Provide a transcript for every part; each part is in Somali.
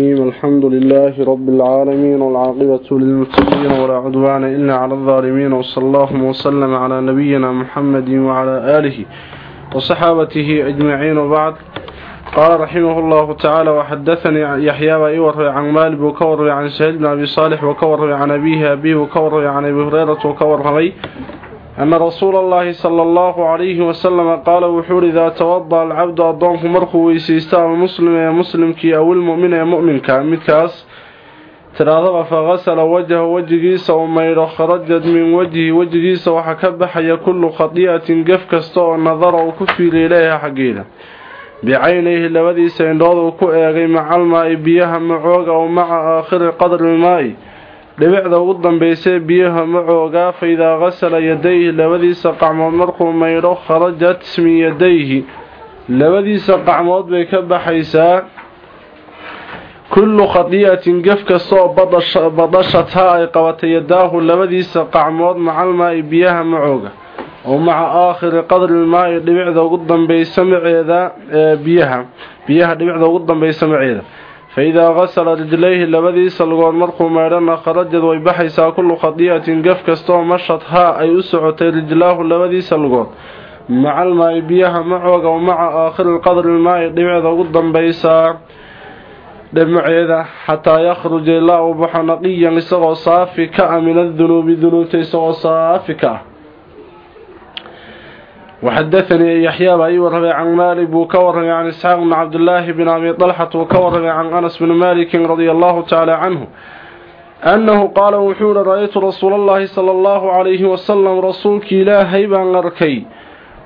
الحمد لله رب العالمين والعاقبة للمتقين ولا عدوان إلا على الظالمين وصلى الله وسلم على نبينا محمد وعلى آله وصحابته أجمعين وبعد قال رحمه الله تعالى وحدثني يحيى وإيور عن مالك وكور عن سهيل بن أبي صالح وكور عن أبيه أبيه وكور عن أبي هريرة وكور رمي أن رسول الله صلى الله عليه وسلم قال وحور إذا توضى العبد أضانك مرخو ويسيستا المسلم يا مسلم كي أو المؤمن يا مؤمن كامتكاس تراضب فغسل وجهه وجهيس ومير خرجت من وجهه وجهيس وحكبح يا كل خطيئة قف كستو النظر وكفي إليها حقيلا بعينيه لبدي سيندوض وكؤيغي مع الماء بيها معوغ أو مع آخر قدر الماء dhibicda ugu dambaysay biyaha macoogaa fa idaa qasala yadayhi labadiisa qacmood markuu maydho kharajat min yadayhi. Labadiisa qacmood bay ka baxaysaa. Kullu khadii'atin gef kasta oo badashataa ay qabatay yadaahu labadiisa qacmood macalmaa'i biyaha macooga oo maca aakhiri qadrilmaa'i dhibicda ugu dambaysa maceeda ee biyaha biyaha dhibicda ugu dambaysa maceeda fa-idaa qasala rijlayhi labadiisa lugood markuu maydhana kharajad way baxaysaa kullu khadii'atin gaf kastaoo mashadhaa ay u socotay rijlaahu labadiisa lugood macal maayi biyaha macooga wa maca aakhiri qadri maayi dhibceeda ugu dambaysaa dhibmaceeda xataa yakhruja ilaa uu baxo naqiyan isagoo saafi ka ah min adunuubi dunuubta isagoo saafi ka ah وحدثني يحيى بأي ورغي عن مالك وكورغي عن إسحاق بن عبد الله بن أبي طلحة وكورغي عن أنس بن مالك رضي الله تعالى عنه أنه قال وحول رأيت رسول الله صلى الله عليه وسلم رسولك إلهي بانغركي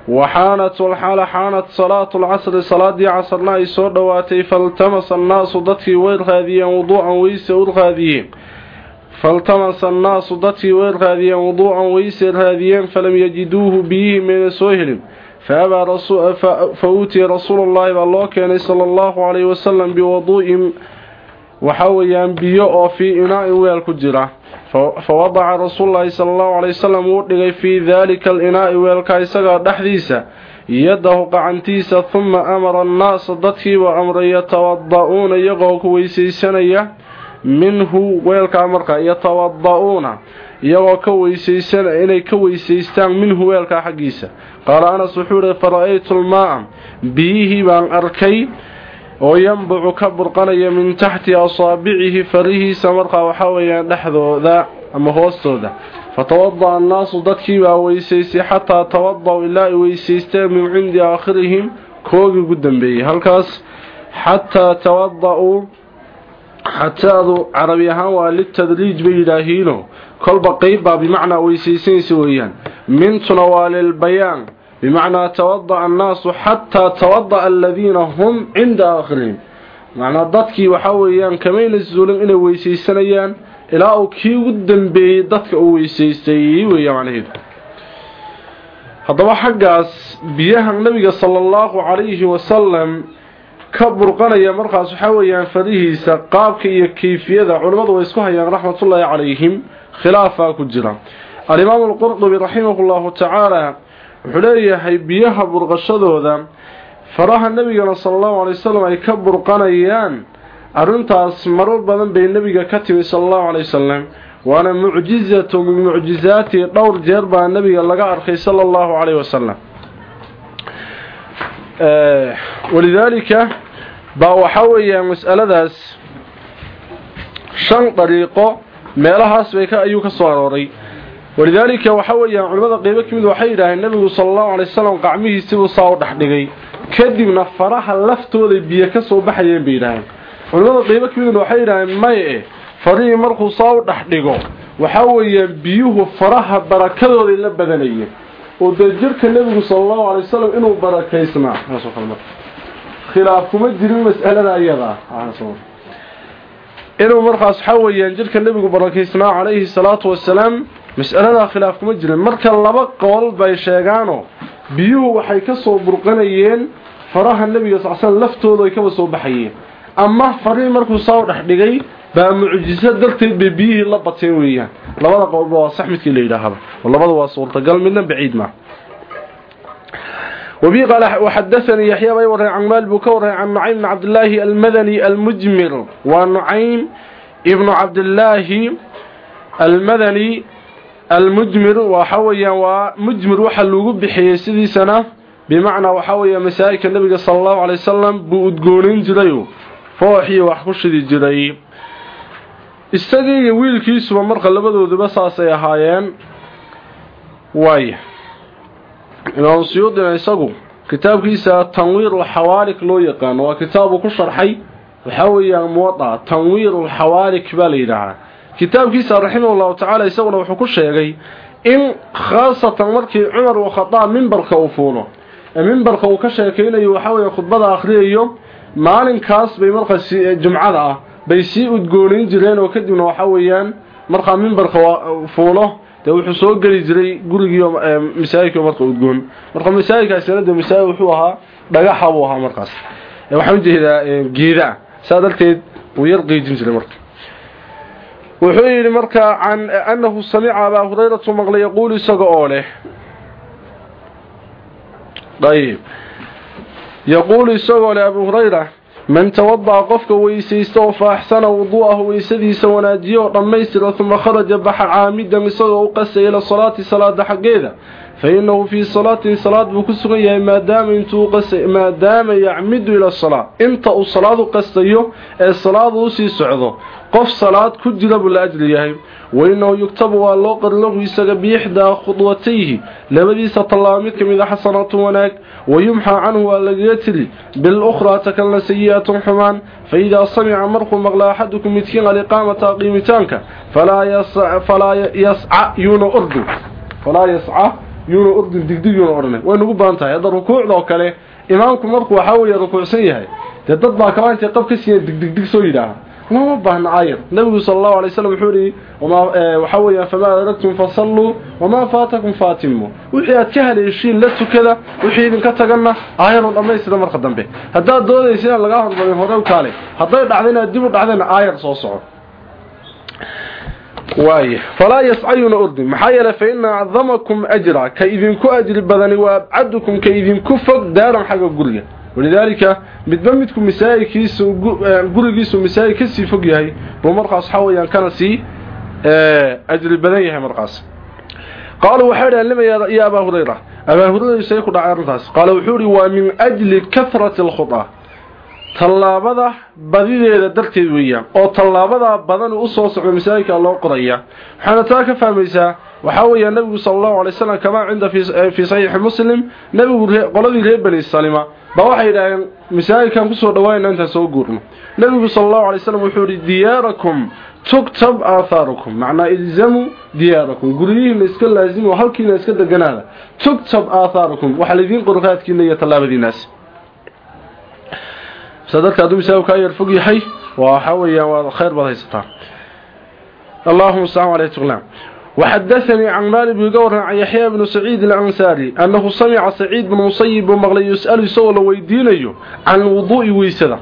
وحانت والحال حانت صلاة العصر صلاة عصرنا يسور دواتي فالتمس الناس ضدك ويرغاذيا وضوءا ويسور faltamasa annaasu dadkii way raadiyeen wuduucan weysay raadiyeen falam yajiduuhu biyihii mayna soo helin fa uutiya rasuulullaahi baa loo keenay sala allahu calayhi wasalam biwaduu'in waxaa weeyaan biyo oo fii inaa-in weel ku jira fa wadaca rasuululaahi sala allahu calay wasalam wuu dhigay fii daalika alinaa'i weelka isagaa dhexdiisa yadahu qacantiisa huma amara annaasa dadkiibuu amray yatawada-uuna iyagoo ku weysaysanaya minhu weelkaa markaa yatawada'uuna iyagoo ka weysaysan inay ka weysaystaan minhu weelkaa xaggiisa. Qaala anas wuxuu ihi fara-aytu lmaaa biyihii baan arkay oo yanbucu ka burqanaya min taxti asaabicihi farihiisa markaa waxaa weeyaan dhexdooda ama hoostooda. Fatawada'a annaasu dadkii baa weysaystay xataa tawada'u ilaa ay weysaysteen min cindi aakhirihim koogii ugu dambeeyey. Halkaas xataa tawada'uu xataadu carabi ahaan waa litadriij bay yidhaahiino. kolba qeybbaa bimacnaa weysaysanaysa weeyaan. mintuna waa lilbayaan bimacnaa tawada'a annaasu xataa tawada'a aladiina hum cinda aakhirihim macnaa dadkii waxaa weeyaan kamayna suulin inay weysaysanayaan ilaa uu kii ugu dambeeyey dadka uu weysaystay weeya macnaheedu. haddaba xaggaas biyaha nabiga sala allahu calayhi wasalam ka burqanaya markaas waxaa weeyaan farihiisa qaabka iyo kayfiyada culimmadu way isku hayaan raxmatullaahi calayhim khilaafaa ku jira. Alimaamu alqurdubi raximahullahu tacaala wuxuu leeyahay biyaha burqashadooda faraha nebigana sala allahu alay wasalam ay ka burqanayaan arrintaas marar badan bay nebiga ka timi sala allahu alay wasalam waana mucjizatu min mucjizaati dhowr jeer baa nebiga laga arkay sala allahu calayh wasalam walidaalika baa waxaa weeyaan mas'aladaas shan dariiqo meelahaas bay ayuu ka soo arooray. Walidaalika waxaa weeyaan culimmada qeybo ka mid waxay yidhaaheen nebigu sala allahu alay wasalam qacmihiisibuu saa u dhex kadibna faraha laftooday biyo ka soo baxayeen bay yidhaaheen culimmada qeybo ka midna waxay yidhaaheen maye farihii markuu saa u dhex dhigo waxaa weeyaan biyuhu faraha barakadooday la badanayeen oo dee jirka nebigu sala allahu alay wasalam inuu barakaysnaa khilaaf kuma jirin mas'alada iyadaa inuu markaas waxaa weeyaan jirka nebigu barakaysnaa calayhi salaatu wasalaam mas'aladaa khilaaf kuma jirin. Marka laba qool bay sheegaanoo biyuhu waxay ka soo burqanayeen faraha nebiga sal slam laftooda ay kaba soo baxayeen. Ama farihii markuu saa u dhex dhigay baa mucjiso darteed bay biyihii la bateen weeyaan. Labada qowlba waa sax midkii la yidhaahaba labada waa suurtagal midna baciid maa وبي قال وحدثني يحيى بن وري عن مال بكور عن نعيم بن عبد الله المدني المجمر ونعيم ابن عبد الله المدني المجمر وحويا ومجمر waxa lagu bixiyay sidiisana بمعنى وحويا مسائك النبي صلى الله عليه وسلم buu udgoonin jiray fooxii wax ku shidi jiray isagii wiilkiisuba marka labadooduba saasay ahaayeen waay imaam suyuudina isagu kitaabkiisa tanwiir ulxawaarik loo yaqaano waa kitaabu ku sharxay waxaa weeyaan muwada tanwiir ulxawaarik baa la yidhaahaa kitaabkiisa raximahullahu tacaala isaguna wuxuu ku sheegay in khaasatan markii cumar uu khadaab mimbarka uu fuulo ee mimbarka uu ka sheekaynayo waxaa weeye khudbada akhriyayo maalinkaas bay markaas jumcada ah bay sii udgoonayn jireen oo kadibna waxaa weeyaan markaa mimbarka fuulo dee wuxuu soo geli jiray gurigii masaajidkii marka udgoon marka masaajidkaasina dee masaajid wuxuu ahaa dhagaxa buu ahaa markaas. Waxaan u jeedaa geeda saa darteed wuu yar qiijin jiray marka. Wuxuu yidhi marka can annahu samica abaa hurayratu maqlay yaquulu isaga oo leh. Ayib. Yaquulu isagoo leh abu hurayra man tawada'a qofka weysaysta oo faaxsana wuduu'ahu weysadiisa wanaajiyo oo dhammaystira uma kharaja baxa caamidan isagoo u qasaya ila salaati salaada xaggeeda fa innahu fii salaatin salaad buu ku sugan yahay maadaama intuu maadaama yacmidu ila salaa inta uu salaadu qastayo ee salaadu u sii socdo qof salaad ku jira buu la ajli yahay. Wainahu yugtabu waa loo qori isaga biixdaa khudwatayhi. Labadiisa tallaabo mid ka mid a xasanaatun wanaag. Wayumxaa canhu waa lagaga tiri bilukhraa takalna sayi'atun xumaan. Faidaa samica markuu maqla axadukum midkiin aliqaamata qiimitaanka falaa yasca yuuna ordin falaa yasca yuuna ordin digdig yuuna odhanay way nagu badan tahay. Hadda rukuucda oo kale imaamku markuu waxaa weeye rukuucsan yahay dee dad baa kala intay qab ka siiyeen digdigdig soo yidhaaha looma baahna aayad. Nabigu sallallahu alayhi wasallam wuxuu yiri wama eh, waxa weeyaan fama aradtum fasallu wama faatakum fatimu wixii aad ka haleeshiin la tukada wixii idin ka tagana aayad oo dhameysida marka dambe. Hadaa doodaysina laga hormarin hore u kaale haday dhacdayna dib u dhacdayna aayad soo soco waaye falaa yascayuna ordin maxaa yeelay fa ina acdamakum ajra. Ka idinku ajri badani waa abcadukum ka idinku fog daaran xagga guriga walidaalika midba midku masaajidkiisa eh, gurigiisu masaajid ka sii fog yahay buu markaas waxaa weeyaan kana sii eh, ajri badan yahay markaas. Qaaluu waxay dhaheen lima ya abaa hurayra? Abaa hurayrayusay ku dhacay arrintaas. Qaala wuxuu ihi waa min ajli kahrati alkhuda tallaabada badideeda darteed weeyaan oo tallaabada badan u soo socdo masaajidka loo qoraya. Waxaana taa ka fahmaysaa waxaa weeyaa nabigu sala allahu alay slam kamaa cinda fii saxiixi muslim nabigu qoladii reer bani salima. Ba waxay yidhaaheen masaajidkan ku soo dhawaanayna intaan soo guurno. Nabigu sala allahu alay slam wuxuu yihi diyaarakum tugtab aathaarukum macnaa ilzamuu diyaarakum. Guryihiina iska laazimo halkiina iska deganaada. Tugtab aathaarukum waxaa laydiin qorraadkiina iyo tallaabadiinaas sadarka hadduu masaajidku kaa yar fog yahay waxa weeyaan waa khayr baad haysataa allahuma stacaan aleyh tuqlaan وحدثني عن مالك بن قور عن يحيى بن سعيد الأنساري أنه سمع سعيد بن مصيب ومغلي يسأل سؤال ويدينيه عن وضوء ويسده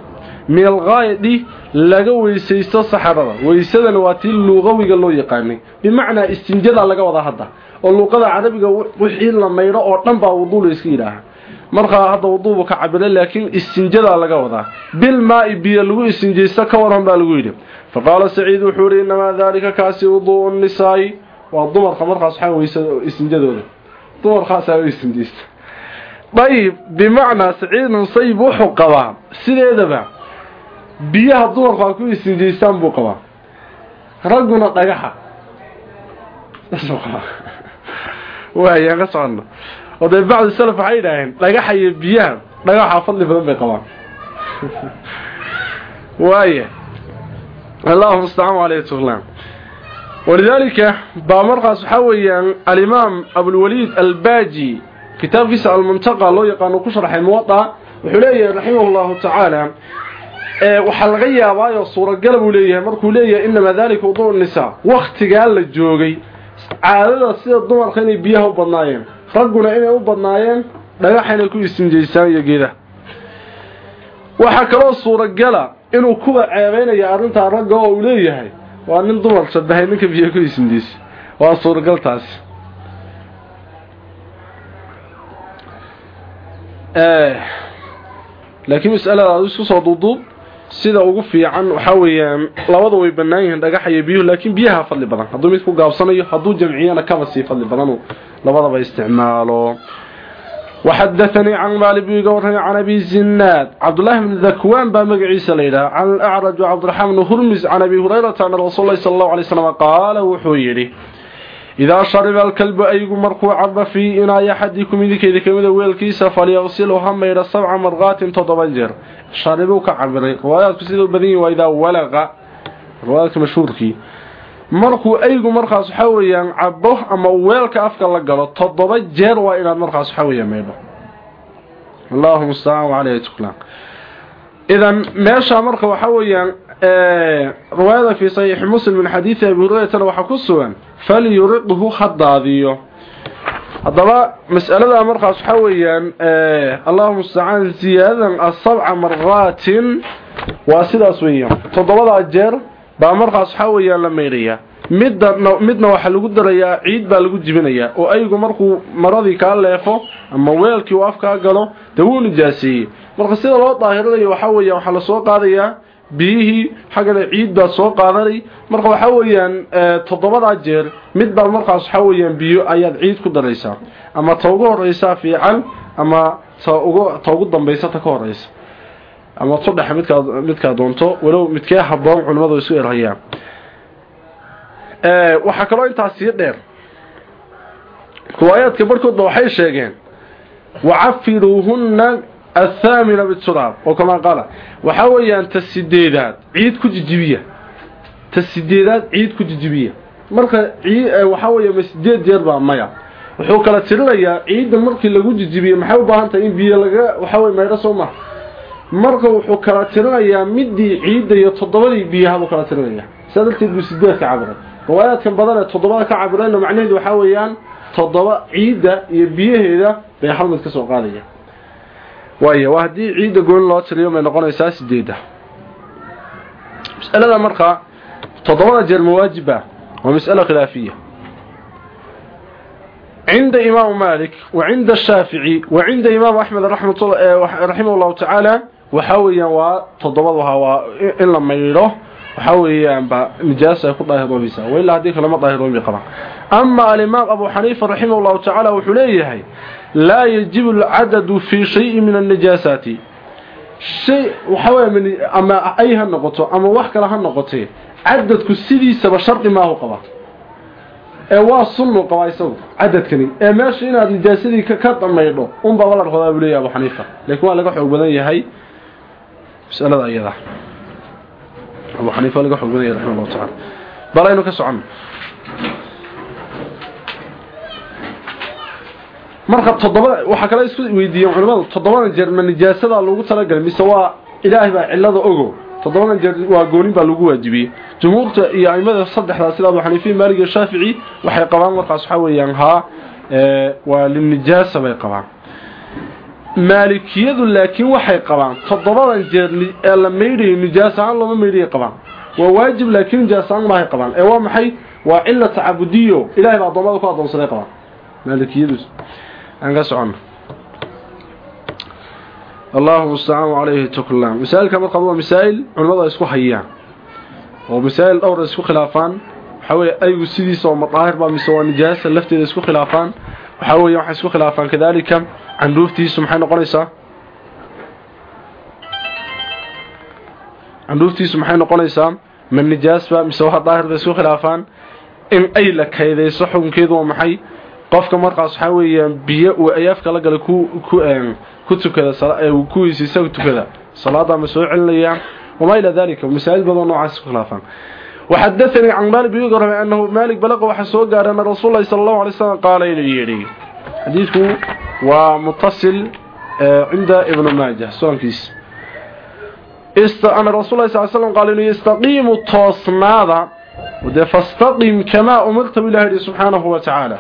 من الغاية دي لغا ويسيستا صحرada ويسدana waa tii luuqawiga loo yaqaanay bimacnaa istinjada laga wada hadda oo luuqada carabiga wixii la mayro oo dhan baa wuduul iska yiraaha markaa hadda wuduubu ka cabira laakiin istinjada laga wadaa bil maa'i biyo lagu istinjeysta ka waran baa lagu yidhi. Faqaala saciid wuxuu yidhi inamaa daalika kaasi wuduu'u nisaa'i. Waa dumarka markaas waxaa weysa istinjadooda. Dumarkaasaa u istinjeysta dayib bimacnaa saciid musayib wuxuu qabaa sideedaba. Biyaha dumarku ay ku istinjeystaan buu qabaa. Ragguna dhagaxa. Waayaan ka socono oo dee bacdu salaf waxay yidhaaheen dhagaxa iyo biyaha dhagaxa fadli badan bay qabaan. Waaya allahuma astacaan caleyh tuqlaan walidaalika baa markaas waxaa weeyaan alimaam abulwaliid albaaji kitaabkiisa almuntaqa loo yaqaano ku sharxay muwada wuxuu leeyahay raximah llahu tacaala waxaa laga yaabaayo suuragala buu leeyahay markuu leeyahay inamaa dalika wuduuc nisaa. Waktigaa la joogay caadada sida dumarka inay biyaha u badnaayeen ragguna inay u badnaayeen dhagaxa inay ku istinjeystaan iyo geedaha waxaa kaloo suuragala inuu kuwa ceebeynaya arrintaa ragga oo uu leeyahay waa nin dumar shabahay ninka biyaha ku istinjeysa waa suuragal taasi laakiin mas'alada isku soo duuduub sida ugu fiican waxa weeyaan labada way banaan yihiin dhagax iyo biyuhu laakiin biyaha fadli badan hadduu mid ku gaabsanayo hadduu jamciyana kaba sii fadli badan labadaba isticmaalo وحدثني عن مالك بن قورن عن أبي زناد عبد الله بن ذكوان بامق عيسى ليلة عن الأعرج وعبد الرحمن بن هرمز عن أبي هريرة عن رسول الله صلى الله عليه وسلم قال idaa shariba alkalbu aygu markuu caba fii inaa yaxadikum idinkeeda kamida weelkiisa falyaqsilu ha maydha sabca marqaatin toddoba jeer sharibuu ka cabiray riwaayaadku sida u badan yihiin waa idaa walaqa riwaayaadka mashhuurkii markuu aygu markaas waxaa weeyaan cabo ama weelka afka la galo toddoba jeer waa inaad markaas waxaa weeyaan maydho allaahuma mustacaan caleyh riwaayada fi sahih muslim min hadith abi hurairah waxa ku sugan fal yuriqhu hadaadiyo hadaba mas'alada markaas waxa weeyaan ee Allahu musta'an ziyadan as-sab'a marratin waa sidaas weeyaan. Toddobada jeer baa markaas waxa weeyaan la meeriya midna midna waxa lagu darayaa ciid baa lagu jibinayaa. Oo aygu markuu maradii ka leefo ama weelkii uu afka galo dawuu nijaasiyay marka sida loo daahirinayo waxa weeyaan waxa la soo qaadayaa biyihii xagana ciid baa soo qaadanay marka waxa weeyaan toddobada jeer mid baa markaas waxa weeyaan biyo ayaad ciid ku daraysaa. Ama ta ugu horeysa fiican ama ta ugu ta ugu dambaysa ta ka horeysa ama tudhex midka midka doonto walow midkee haboon culimadu isku erayaan. Ee waxa kaloo intaas sii dheer. Riwaayaadka barkoodna waxay sheegeen wacafiruhunna athaamina biturab oo kama qala waxa weeyaan tasideedaad ciid ku jijibiya tasideedaad ciid ku jijibiya marka waxa weeye masjideed jeer baa maya wuxuu kala tirinayaa ciidda markii lagu jijibiyo maxay u baahan tahay in biyo laga waxa weeye meydho soo maha marka wuxuu kala tirinayaa midii ciidda iyo toddobadii biyaha buu kala tirinayaa sidaa darteed buu sideed ka cabiray riwaayaadkan badan ee toddobada ka cabirayna macnaheedu waxaa weeyaan ciidda iyo biyaheeda bay hal mid qaadayaan waayo waa haddii ciidda gooni loo tiriyo may noqonaysaa sideedda mas'alada marka toddobada jeer mawaajiba waa mas'alo khilaafiya عند إمام مالك وعند الشافعي وعند إمام أحمد رحمه الله, رحمه الله تعالى وحاويا وتضبطها وإن لما waxa weeyaanba nijaasa ay ku daahiroobaysaa. Wailaa haddii kalema daahiroobi qabaan ama alimaam abu xaniifa raximah llahu tacaala wuxuu leeyahay laa yajibu alcadadu fii shayin min annijaasaati shay waxawey ama ay ha noqoto ama wax kale ha noqotee cadadku sidiisaba shardi maahu qaba. Ee waa sunnu qabaa isagu cadadkani ee meesha inaad nijaasadii ka damaydho unbaa walarabaa buu leeyahy abu xaniifa laakiin waa laga xoog badan yahay masalada iyada. Abu Hanifa laga xoog badan yahay raximahullah ta'ala balaynu ka socon marka toddoba waxa kale isku weydiiyeen culimadu toddobada jeer ma nijaasada lagu talagalay mise waa ilaahay baa cilada ogo toddobadan jeer waa goonin baa lagu waajibiyey. Jumhuurta iyo aimada saddexdaa sida Abu Hanifa Malik iyo Shafici waxay qabaan markaas waxa weeyaan ha ee waa linijaasa bay qabaan maalikiyadu laakiin waxay qabaan toddobadan jeer ee la maydhayo nijaasahaan looma maydhaya qabaan. Waa waajib laakiin nijaasahaan maahay qabaan. Ee waa maxay? Waa cilla tacabudiyo ilahay baa addoommada ku addoonsaday qabaan. Maalikiyadus aan ka socono allahu mustacaan calayhi tuklam masaa'ilka markaad waa masaa'il culimmada isku hayaan. Oo masaa'il dhowr isku khilaafaan. Waxa weeye aygu sidiisa oo madaahir baa mise waa nijaasa lafteeda isku khilaafaan. Waxa weeye waxay isku khilaafaan kadaalika عندوفتيس maxay noqonaysaa عندوفتيس maxay noqonaysaa man nijaas ba mise waxa daahir ba isku khilaafan in ay la kaydayso xukunkeedu waa maxay qofka markaas waxa weeyaan biyo uu ayafka la galay ku ku ku tukada salaad ku weysiisa tukada salaada ma soo celinaya وما إلى ذلك مسائل بدون نوع خلافا وحدثني عن مالك بن يقرأ أنه مالك بلغ وحسوه قال أن رسول الله صلى الله عليه وسلم قال إلى waa mutasil eh, cinda ibn maaja soonkiis. Ana rasul sal slam qaal inuu yastaqiimu toosnaada dee fastaqim kamaa umarta ilah yidhi subxaanahu wa tacaala.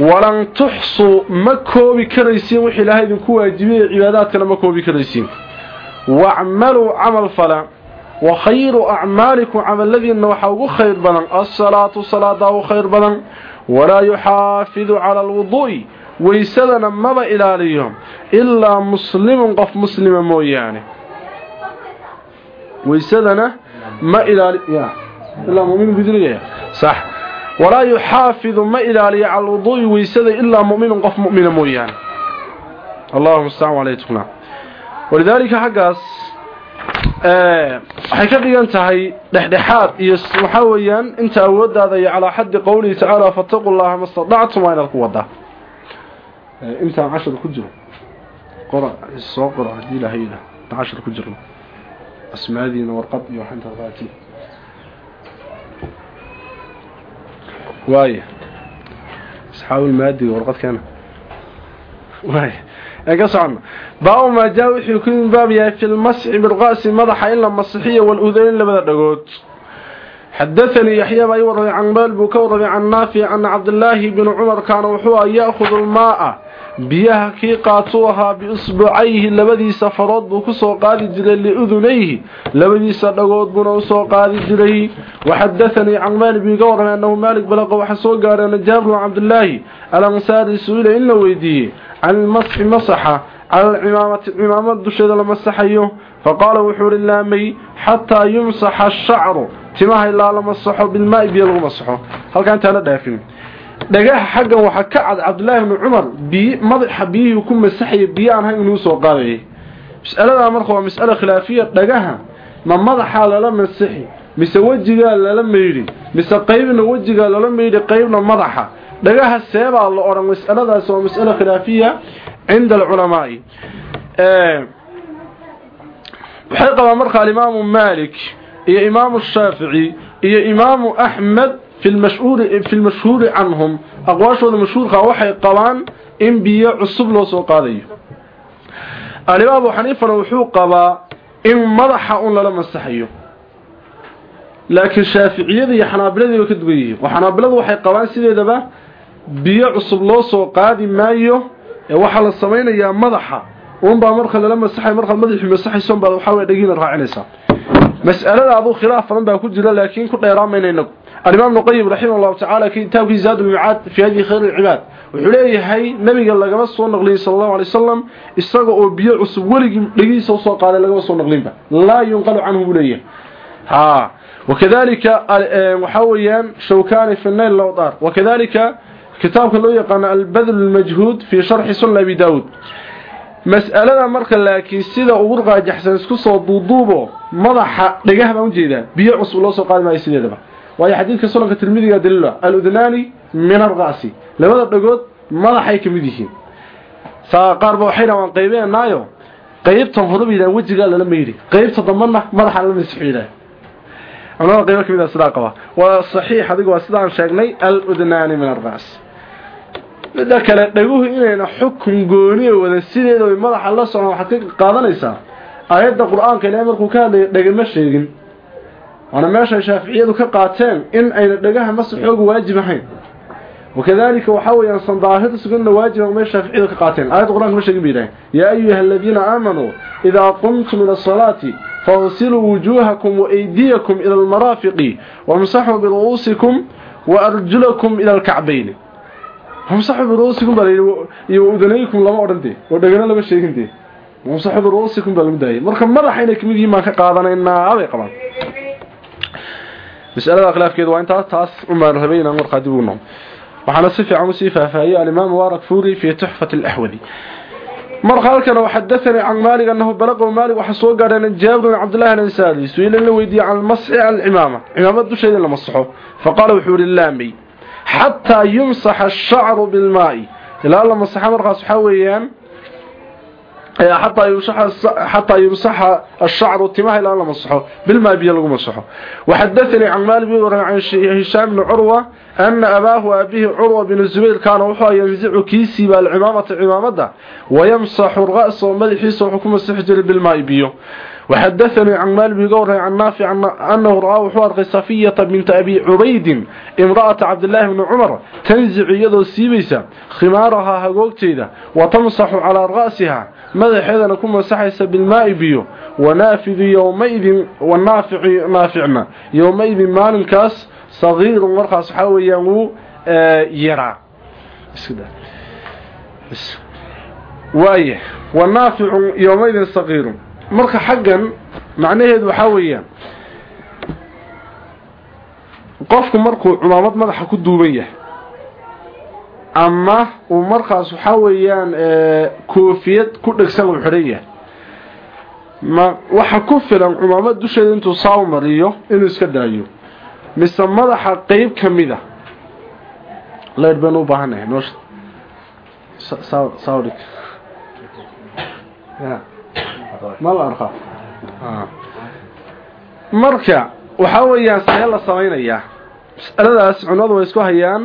Walan tuxsuu ma koobi karaysiin wix ilaahay idinku waajibiyay cibaadaadkana ma koobi karaysiin. Wacmaluu camal fala wa khayru acmaalikum camalladiinna waxaa ugu khayr badan asalaatu salaadaa u khayr badan walaa yuxaafidu cala alwuduu'i weysadana maba ilaaliyo ilaa muslimun qof muslima mooyaane. Weysadana ma ilaali ilaa mu'min bidriya sax. Walaa yuxaafidu ma ilaaliyo cala wuduu'i weysada ilaa mu'minun qof mu'mina mooyaane. Allahuma mustacaan alayhi tukna walidaalika xaggaas waxay ka dhigan tahay dhexdhexaad iyo waxaa weeyaan inta awooddaada iyo calaa xaddi qowlihi tacaala fataquu llaha ma stadactum waa inaad ku wadaa intaan cashar ku jiro qora soo qora haddii ilaahay yidhaah intaan cashar ku jirno asmaadiina warqad iyo wax intaad qaatiin واي اصحاب المادي ورقد كان واي قصعنا باو ما جاء وحي يكون باب يا في المسح بالراس مدح الا المسحيه والاذين لبدا دغود حدثني يحيى بن ورد عن مال بكور عن نافع عن عبد الله بن عمر كان وحوا ياخذ الماء biyaha kii qaatuu ahaa biisbucayhi labadiisa farood buu ku soo qaadi jiray liudunayhi. Labadiisa dhagood buuna u soo qaadi jiray. Waxadaanii can maalik biiga warramay annahu maalik balaqa waxaa soo gaareen jaabir bn cabdilaahi alansaari su'ila in la weydiiyey can ilmasxi masaxa cala alcimaamati cimaamad dusheeda la masaxayo. Faqaala wuxuu ihi laamay xataa yumsaxa ashacru timaha ilaa la masaxo bilmaai biyo lagu masaxo. Halkaa intaana dhaafin dhagaha xaggan waxaa ka cad cabdullaahi bni cumar biy madaxa biyihii ku masaxaya biyo aan inuu soo qaadayay mas'aladaa marka waa mas'alo khilaafiya dhagaha ma madaxaa lala masixi mise wejigaa lala maydhi mise qaybna wejigaa lala maydhi qaybna madaxa. Dhagaha seebaa la odhan mas'aladaas waa mas'alo khilaafiya cinda alculamaa'i waxay qabaan marka alimaamu maalik iyo imaamu shaafici iyo imaamu axmed في المشهور في المشهور عنهم اقواشود مشهورka waxay qabaan in biyo cusub loo soo qaadayo Aliba Abu Hanifa wuxuu qabaa in madaxa un lala masaxayo laakiin Shaafiiciyada iyo Xanaabilada way ka duwan yihiin Xanaabiladu waxay qabaan sideedaba biyo cusub loo soo qaadi maayo ee waxa la sameeyaa madaxa un baa marka lala masaxay marka madaxu masaxayso baa waxa way dhagiina raacinaysa mas'alada adu khilaaf badan baa ku jira laakiin ku dheeraamayna الإمام نقيم رحمه الله تعالى كتاب زاد المعاد في هذه خير العباد وحليه هي نبي لغما سو نقلين صلى الله عليه وسلم اسغا او بيو عصب ولغي دغيسو سو قاده لغما سو نقلين لا ينقل عنه بليه ها وكذلك محويا شوكاني في النيل لوطار وكذلك كتاب لو يقان البذل المجهود في شرح سنن ابي داود مسألة marka laakiin sida ugu raajaxsan isku soo duuduubo madaxa dhagaha baan u jeedaa biyo cusub loo soo qaadmay sideedaba waayo xadiidka sunanka tirmidiga daliila al-udnani min ar-ra'si. Labada dhagood madaxay ka mid yihiin. Saa qaar ba waxay qaybeenaayo qaybtan horubida wajiga lala meeyri qaybta dambana madaxa la misxiida anaa qayb ka mid ah sidaa qaba. Waa saxiix adigu waa sidaan sheegnay al-udnani min ar-ra's midda kale dhaguhu inayna xukun gooni wada sideeda madaxa la socon waxa ka qaadanaysaa. Aayadda quraanka markuu ka hadlay dhagama sheegin waana meesha shaaficiyadu ka qaateen in ayna dhagaha masaxooga waajib ahayn. Wakadalika waxa weeyaan sandaahid sugna waajiba ma shaaficiyadu ka qaateen. Aayad quraanka ma sheegin biiday ya ayuha alladina aamanu idha qumtum ila salati fawsiluu wujuhakum wa aydiyakum ila almarafiqi wamsaxuu biruusikum wa arjulakum ila alkacbayn wamsaxuu biruusikum bal iyo udunaykum lama orante oo dhagana lama sheeginte wamsaxuu biruusikum bal mudayay marka madaxayna ka mid yihiin baan ka qaadanaynaa abay masalada khilaafkeedu waa intaas taas umaan rabay inaan warqaa dib uno waxaana si fiican u sii faahfaahiyey alimaam mubaarak fuuri fii tuxfati alaxwadi marka halkana waxadathani can maalik anahu balaqow maalik waxaa soo gaadheen jaabir bin cabdillahi alansaari su'iila la weydiiyey can almasxi alcimaama cimaamad dusheeda in la masaxo faqaala wuxuu yihi laamay xataa yumsaxa ashacru bilmaa'i ilaa la masaxo markaas waxaa weeyaan حتى يمسح حتى يمسح الشعر التماه إلى مسحه بالماء بي لو مسحه وحدثني عن مالك عن هشام بن عروة أن أباه وأبيه عروة بن الزبير كان وحو ينزع كيسي بالعمامة عمامته ويمسح الرأس ومدحيسه وحكم السحجر بالماء بيه وحدثني عن مال بن عن نافع أنه رأى وحوار صفية بنت أبي عبيد امرأة عبد الله بن عمر تنزع يدو سيبيسة خمارها هقوكتيدة وتمسح على رأسها. madaxeedana ku masaxaysa bilmaa'i biyo wanaafidu yowmaidin wanaaficu naaficna. Yowmaidin maalinkaas صغير markaas waxaa weeyaan wuu eh, yaraa. Waaye wanaaficun yowmaidin sagiirun. Marka xaggan macnaheedu waxaa weeyaan qofku markuu cumaamad madaxa ku duuban yahay ama uu markaas waxa weeyaan koofiyad ku dhegsan uu xidhan yahay. Ma waxa ku filan cumaamad dusheeda intuu saaw mariyo inuu iska daayo. Mise madaxa qeyb ka mid a leer baan u baahanahay noosha. Sawdik ma la arkaa marka waxaa weeyaan see la samaynayaa? Mas'aladaas culimadu way isku hayaan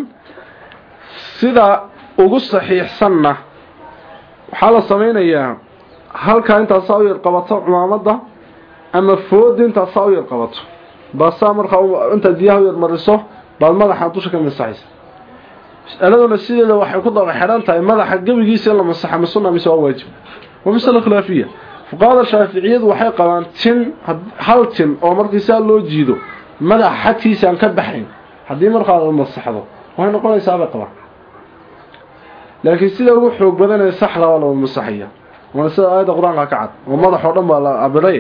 sida ugu saxiixsanna waxaa la samaynayaa halkaa intaad saa u yar qabato cumaamadda ama fooda intaad saa u yar qabato. Baad saa markaa intaad biyaha u yar mariso baad madaxa dusha ka masaxaysa. Mas'aladuna sideeda waxay ku daba xidhan tahay madaxa gebigiisa in la masaxa ma mise waa waajib? Waa masalo khilaafiya? Fuqaada shaaficiyadu waxay qabaan tin hal tin oo markii saa loo jiido madaxa xadkiisa ka baxayn. Haddii markaa la masaxdo waxay noqonaysaa bay qabaan laakiin sida ugu xoog badan ee saxda waa loo masaxaya waa sida aayada quraanka ka cad. Oo madax dhan baa la abiray.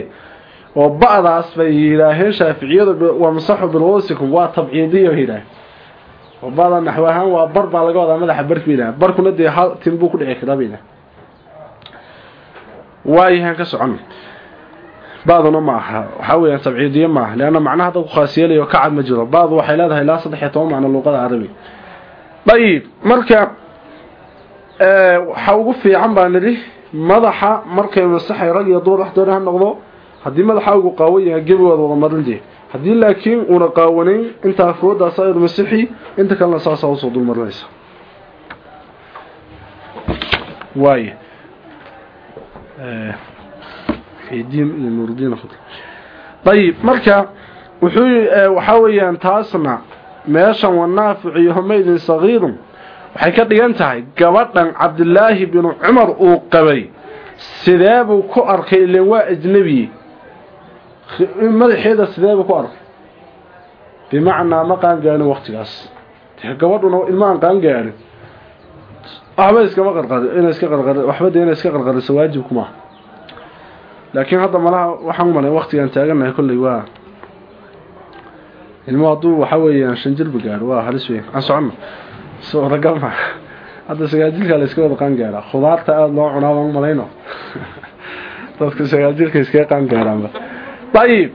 Oo ba'daas bay yiraaheen shaaficiyadu waa masaxu bil wasikum waa tabciidiyo yiraaheen oo ba'da naxwahan waa bar baa laga wadaa madaxa barkiina barkuna dee hal tin buu ku dhici karaa bayna waayahan ka socon. Baaduna ma aha. Waxa weeyaan tabciidiyo ma aha. Leena macnaha khaas yeelayo ka cad ma jiro. Baadu waxay leedahay ilaa 13 macno luqada carabi bayib marka Eh, waxa ugu fiican baa nidhi madaxa markay masaxay rag iyo dumar wax doona ha noqdo haddii madaxaagu qaawan yahay gebigood wada marinle haddii laakiin uuna qaawanayn intaa afwoodaasa aynu masixi inta kalena saasaa u soo dulmarinaysa waaye. Eh, Fidiin iyo nuurdiin ayib marka wuxuu eh, waxaa weeyaan taasna meeshan wanaafic iyo homaydin sagiirun waxay ka dhigan tahay gabadhan Cabdulaahi ibn Umar uu qabay. Sideebuu ku arkay? Ileen waa ajnabi. Madaxeeda sideebuu ku arkay? Bimacnaa ma qaan gaarin waqtigaas gabadhuna ilmaan qaan gaarin waxba iskama qarqar inay iska qarqar waxba inay iska qarqariso waajib kuma laakiin hadda malaha waxaan u malay waqtigan taaganahay kulli waa. Ilmo haduu waxa weeyaan shan jilbi gaaro waa halis suuragama hadda sagaajilka la iska wada qaangeeraa khudaarta aada loo cunaa waan malayno. Dadka sagaajilka iskaga qaangeeraanba ayib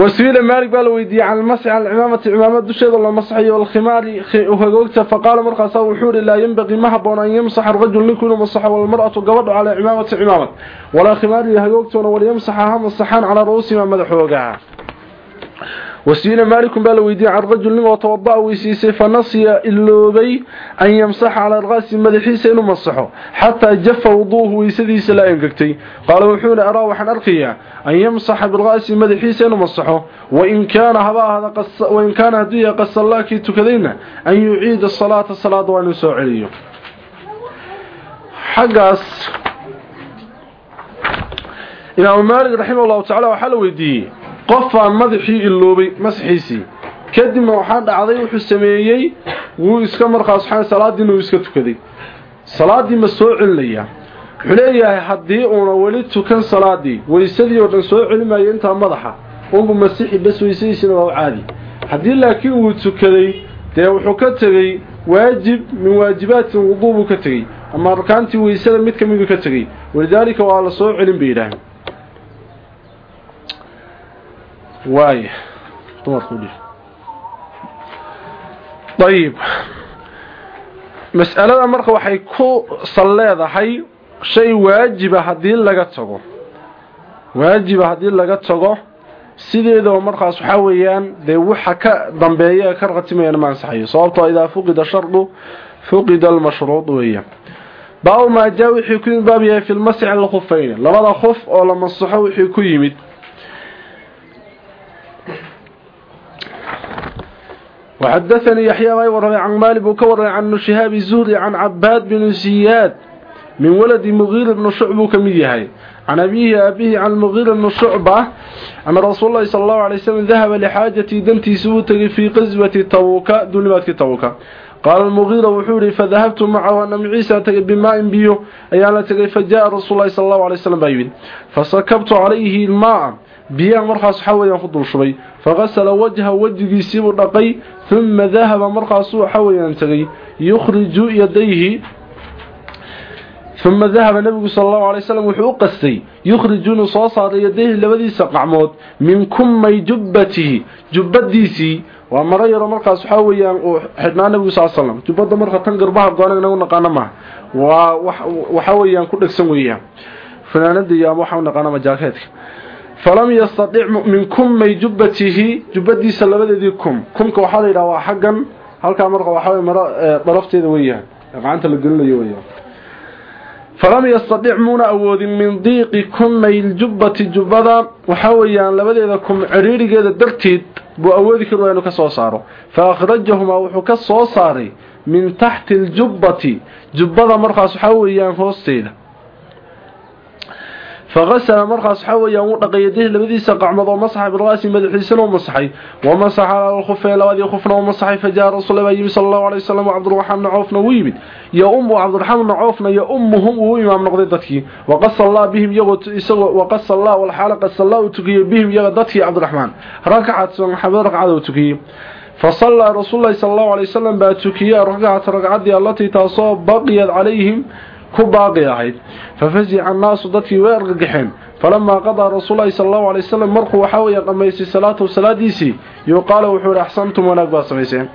wasuila maalik baa la weydiiyey can almasix alcimaamati cimaamad dusheeda loo masaxayo alkhimaari hagoogta faqaala markaasaa wuxuu ihi laa yanbaqii ma haboon an yamsaxa rajul ninku inuu masaxo walmar'atu gabadho calaa cimaamati cimaamad. Walaa khimaari hagoogtoona walyamsaxa ha masaxaan calaa ra'uusihima madaxoogaha wasiila maalikun baa la weydiiyey can rajul nin oo tawada'a weysiisay fa nasiya iloobay an yamsaxa calaa ra'si madaxiisa inuu masaxo xataa jafa wuduuhu weysadiisa la engegtay qaala wuxuuna araa waxaan arkayaa an yamsaxa bira'si madaxiisa inuu masaxo wain kaana haba ahada wain kaana hadduu yahay qad sallaakii tukadayna an yuciida salaata salaada waa inuu soo celiyo xaggaas imaamu maalik raximah llahu tacala waxaa la weydiiyey qofaan madaxii iloobay masxiisii. Kadibna waxaa dhacday wuxuu sameeyey wuu iska markaas waxaa salaadiina uu iska tukaday. Salaadii ma soo celinaya. Wuxuu leeyahay haddii uuna weli tukan salaadii weysadii oo dhan soo celimayo intaa madaxa unbu masixi bas weysadiisina waa u caadi. Haddii laakiin wuu tukaday dee wuxuu ka tegey waajib min waajibaati wuduu buu ka tegey ama arkaantii weysada mid ka miduu ka tegey. Walidaalika waa la soo celin bay yidhaaheen waay dumarku dhif ayib mas'alada marka waxay ku sal leedahay shay waajiba ah haddii laga tago. Waajiba haddii laga tago ah sideedaba markaas waxaa weeyaan dee waxa ka dambeeya ee ka ratimayana ma ansaxayo. Sababtoo ah idaa fuqida shardu fuqida almashruud weeya. Baabu maa jaa wixii ku yimid baab yahay fi lmasix alkhufayni. Labada khuf oo la masaxo wixii ku yimid. وحدثني يحيى وروي عن مالك وكور عن شهاب الزهري عن عباد بن زياد من ولد مغير بن شعبة كميهي عن أبيه أبيه عن مغير بن شعبة أن رسول الله صلى الله عليه وسلم ذهب لحاجة دنتي سوتك في قزوة توكا دولمات توكا qaala almugiira wuxuu yihi fadahabtu macahu ana miciisa tagay bimaa-in biyo ayaan la tegay fa jaa rasuul lahi sala allahu alay slam biyaha markaas weeyaan ku dul shubay faqasala wajha wejigiisiibuu dhaqay uma dahaba markaasuu waxaa weeyaan tegay yukhriju yadayhi. Uma dahaba nabigu sala allahu alay wuxuu u qastay. Yukhriju inuu soo saaray yadayhi labadiisa qacmood min kummay jubbatihi. Jubbadiisii waa maro yaro markaas waxaa weeyaan uu xidhnaa nabigu sal slam jubbada marka tan garbaha goona inagu maaha waa waxaa weeyaan ku dhegsan weeyaan. Fanaanada iyo ama waxaa naqaana majaakeedka falam yastadic min kummay jubbatihi jubbadiisa labadeedii kum. Kumka waxaa la yidhaha waa xaggan halkaa marka waxaa wey maro darafteeda weeyaan gacanta la gelinayo weeyaan falam yastadic muuna awoodin min diiqi kummay ljubbati jubbada. Waxaa weeyaan labadeeda kum ciriirigeeda darteed buu awoodi kari waa inuu ka soo saaro. Fa akhrajahumaa wuxuu ka soo saaray min taxti aljubbati jubbada markaas waxaa weeyaan hoosteeda فغسل مرخص حويا ودق يديه لبديس قعمد ومسح بالرأس مدحيسن ومسحي ومسح على الخفين لبدي خفنا ومسحي فجاء رسول الله صلى الله عليه وسلم وعبد الرحمن بن عوف ويمد يا أم عبد الرحمن بن عوف يا أمهم وامام نقضي ددكي وقص الله بهم يغت وقص الله والحلقة صلى الله تكي بهم يغدتي عبد الرحمن. ركعت حبر ركعة وتكي فصلى رسول الله صلى الله عليه وسلم باتكي ركعة ركعتي التي تصاب بقيت عليهم. ku baaqi ahayd. Fafazica annaasu dadkii way argagaxeen falamaa qadaa rasuululahi sal allahu alay wasalam markuu waxaa weeye qamaystay salaatahu salaadiisii yuuqaala wuxuu ihi axsantum wanaag baad samayseen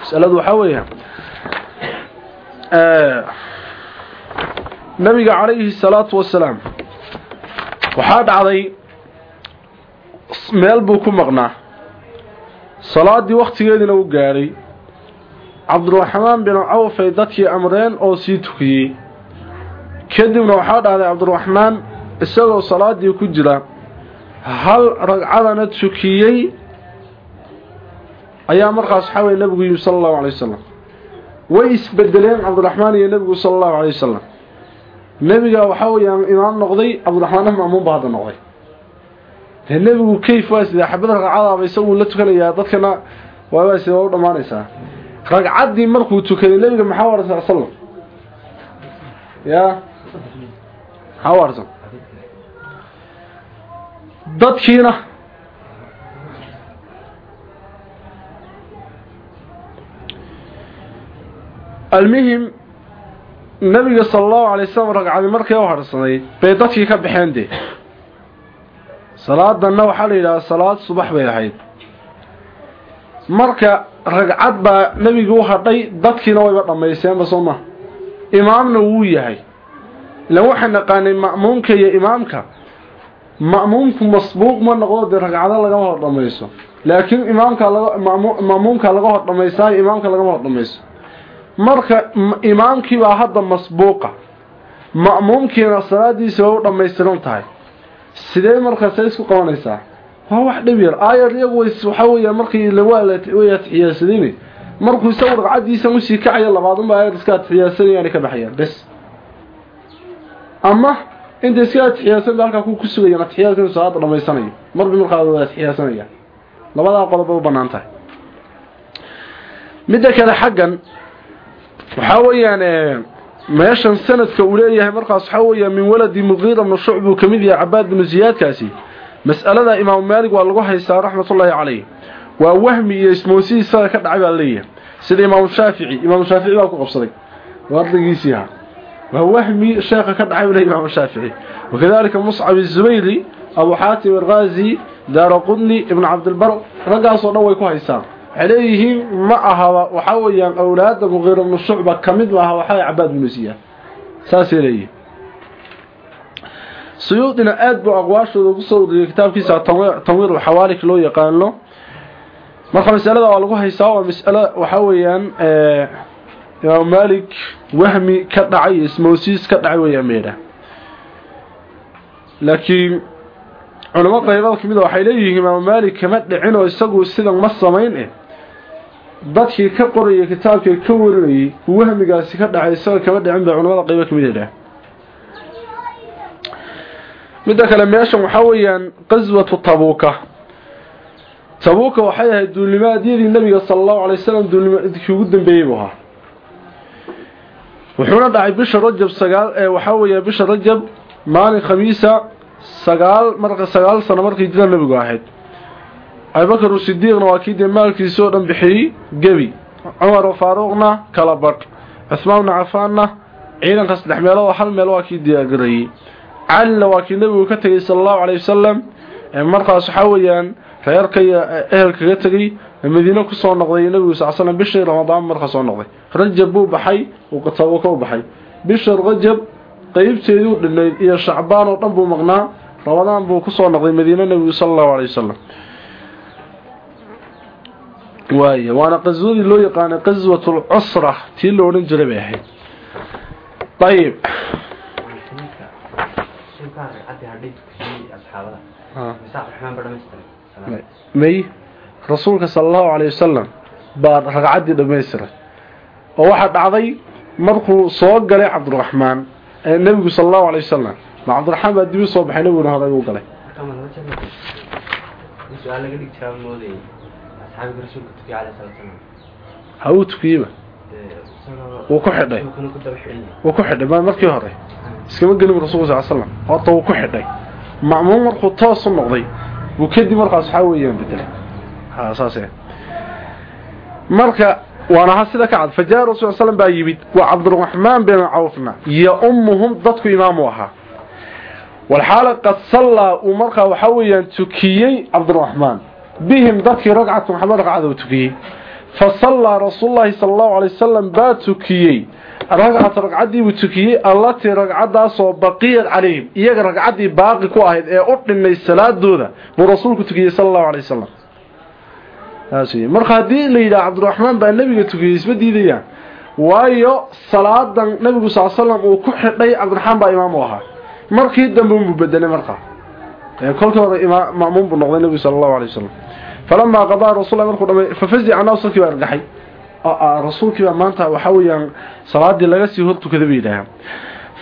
masaladu waxaa weeye nabiga calayhi salaatu wasalaam waxaa dhacday meel buu ku maqnaa. Salaadii wakhtigeediina uu gaadhay cabdiraxmaan bin cawf ay dadkii amreen oo sii tukiyey. Kadibna waxaa dhahday cabdiraxmaan isagoo salaadii ku jira hal ragcadana tukiyey? Ayaa markaas waxaa weye nebigu yimi sala allahu alay wasalam way isbedeleen cabdiraxmaan iyo nebigu sala allahu alay wasalam nebiga waxaa weeyaan imaam noqday cabdiraxmaanna ma'muun ba hadda noqday. Dee nebigu kayf waa sidee xabada ragcadaaba isaguu la tukanayaa dadkana waabaa sidee waa u dhammaanaysaa ragcaddii markuu tukaday nebiga maxaa sal slam ya? Maxaa warsan dadkiina almuhim nabiga sala allahu alay wasalam ragcadi markay u bay dadkii ka baxeen dee. Salaadanna waxaa la yidhaha salaad subax bay ahayd. Marka ragcad baa nebiga u hadhay dadkiina wayba dhammaysteenba soo ma. Imaamna wuu yahay. Ilan waxaan naqaanay ma'muumka iyo imaamka ma'muumku masbuuq ma noqdo dee ragcado lagama hor dhammayso. Laakiin imaamka ma'muumka laga hor dhammaystaayo imaamka lagama hor dhammayso. Marka imaamkii baa hadda masbuuqa. Ma'muumkiina salaadiisa waa u dhammaystiran tahay. Sidee markaasay isku qabanaysaa waa wax dhib yar. Aayar iyagu waxa weeyaan markii way atixiyaasadeen markuu isagu ragcadiisa u sii kacayo labaad unba aayar iska atixiyaasanayaan ka baxayaan. Bes. Ama inta iska atixiyaasan ba halkaa ku sugayaan atixiyaadka inuu salaada dhamaysanayo marba markaa waa atixiyaasanayaan labadaa qodob u bannaan tahay. Kale xaggan waxaa weeyaan meeshan sanadka uu leeyahay markaas waxaa weeyaan min waladi muqiira bnu shucb uu ka mid yahay cabaad bnu ziyaadkaasi mas'alada imaamu maalig waa lagu haystaa raxmatullaahi calayh. Waa wahmi iyo ismoosii isaga ka dhacay baa leeyahay. Sida imaamu shaafici imaamu shaafici baa ku qabsaday. Waa ardaygiisii ahaa waa wahmi sheekha ka dhacay buu imaamu shaafici. Wakadalika muscab izubayri abu xaatim irqaazi daara qudni ibnu cabdilbar raggaasoo dhan way ku haystaan. Waxay leeyihiin ma ahaba waxaa weeyaan awlaada muqiira bnu shucba ka mid maaha waxaa cabaad bnu ziyaad saasay suyuudina aada buu aqwaashooda ugu soo uriyay kitaabkiisa tanwiir alxawaalik loo yaqaano. Marka masalada waa lagu haystaa waa mas'alo waxaa weeyaan imaam maalik wahmi ka dhacay iyo ismoosiis ka dhacay weeyaan meedha laakiin culamo qaybada ka mid a waxay leeyihiin imaam maalik kama dhicin oo isagu sidan ma samayn eh. Dadkii ka qorayay kitaabkii ka warinayay wahmigaasi ka dhacay isaga kama dhicin bay culamada qaybo ka mid idhaah midda kale meeshan waxaa weeyaan qaswatu tabuuka. Tabuuka waxay ahayd duulimaadyadii nabiga sala allahu alay wasalam duulimaadkii ugu dambeeyey buu ahaa. Wuxuuna dhacay bisha rajab sagaal waxaa weeya bisha rajab maalin khamiisa sagaal marka sagaal sano markii jira nabigu ahayd. Abubakar usidiiqna waa kii dee maalkiisii oo dhan bixiyey gebi. Cumar faaruuqna kala badh. Cuhmaan bna cafaanna ciidanka saddex meelood hal meel waa kii diyaargareeyey calina waa kii nabigu ka tegey sala allahu calay wasalam markaas waxaa weeyaan reerka iyo ehelkaga tegey madiine ku soo noqday nabigu sal slam bishii ramadaan markaa soo noqday. Rajab buu baxay tabuuka u baxay. Bisha rajab qeybteeduu dhinayd iyo shacbaan oo dhan buu maqnaa. Ramadaan buu ku soo noqday madiine nabigu sala allahu calay wasalam waana qaswadii loo yaqaanay qaswatul cusra tii la odhan jiray bay ahayd may rasuulka sala allahu calay wasalam baa ragcaddii dhammaystiray oo waxaa dhacday markuu soo galay cabdiraxmaan nebigu sala allahu calay wasalam ma cabdiraxmaan baa dibi soo baxay nebiguna horay uu galay ha uu tukiyeba wuu ku xidhay wuu ku xidhay ma markii hore iskama gelin rasulka sal slam horta wuu ku xidhay. Macmuum markuu toos u noqday buu kadib markaas waxaa weeyaan bedelay ha saas marka waana ha sida ka cad. Fajaa rasul slam baa yimid waa cabdiraxmaan bin cawfna iyo ummuhum dadku imaamu ahaa. Walxaala qad sallaa uu markaa weeyaan tukiyey cabdiraxmaan bihim dadkii ragcatu maxamed ragcada uu fa sallaa rasuulullaahi sala allahu wasalam baa tukiyey ragcata ragcaddii buu tukiyey allatii ragcaddaasoo baqiyad calayhim iyaga ragcaddii baaqi ku ahayd ee u dhinay salaadooda buu rasuulku tukiyey sala allahu calay wasalam marka haddii la yidhaha cabdiraxmaan baa nebiga tukiyey isma diidayaan waayo salaadan nebigu sal slam uu ku xidhay cabdiraxmaan baa imaam u ahaa. Markii dambe unbuu bedelay markaa kolkii hore ma'muum buu noqday nebigu sala allahu alay wasalam falamaa qadaa rasul markuu dhamay fafazica nawsalkii baa argaxay rasuulkii baa maanta waxaa weeyaan salaadii laga sii hor tukaday bay yidhaahaan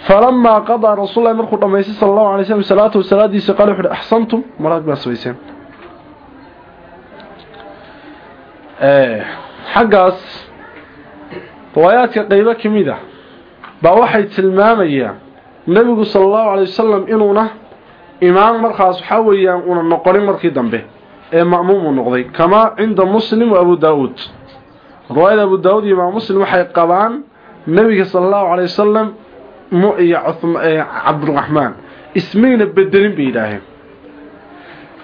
falamaa qadaa rasuullahi markuu dhamaystay sala allahu alay slam salaatahu salaadiisa qaale wuxu uhi axsantum malaag baa samayseen xaggaas riwaayaadka qeybo ka mid a baa waxay tilmaamayaan nebigu sala allahu alay wasalam inuuna imaam markaas waxaa weeyaan una noqonin markii dambe ee ma'muum uu noqday kamaa cinda muslim wa abu daa-uud riwaayada abu daa-uud iyo imaam muslim waxay qabaan nebiga sala allahu alay wasalam iyo cabdiraxmaan bedelin bay yidhaaheen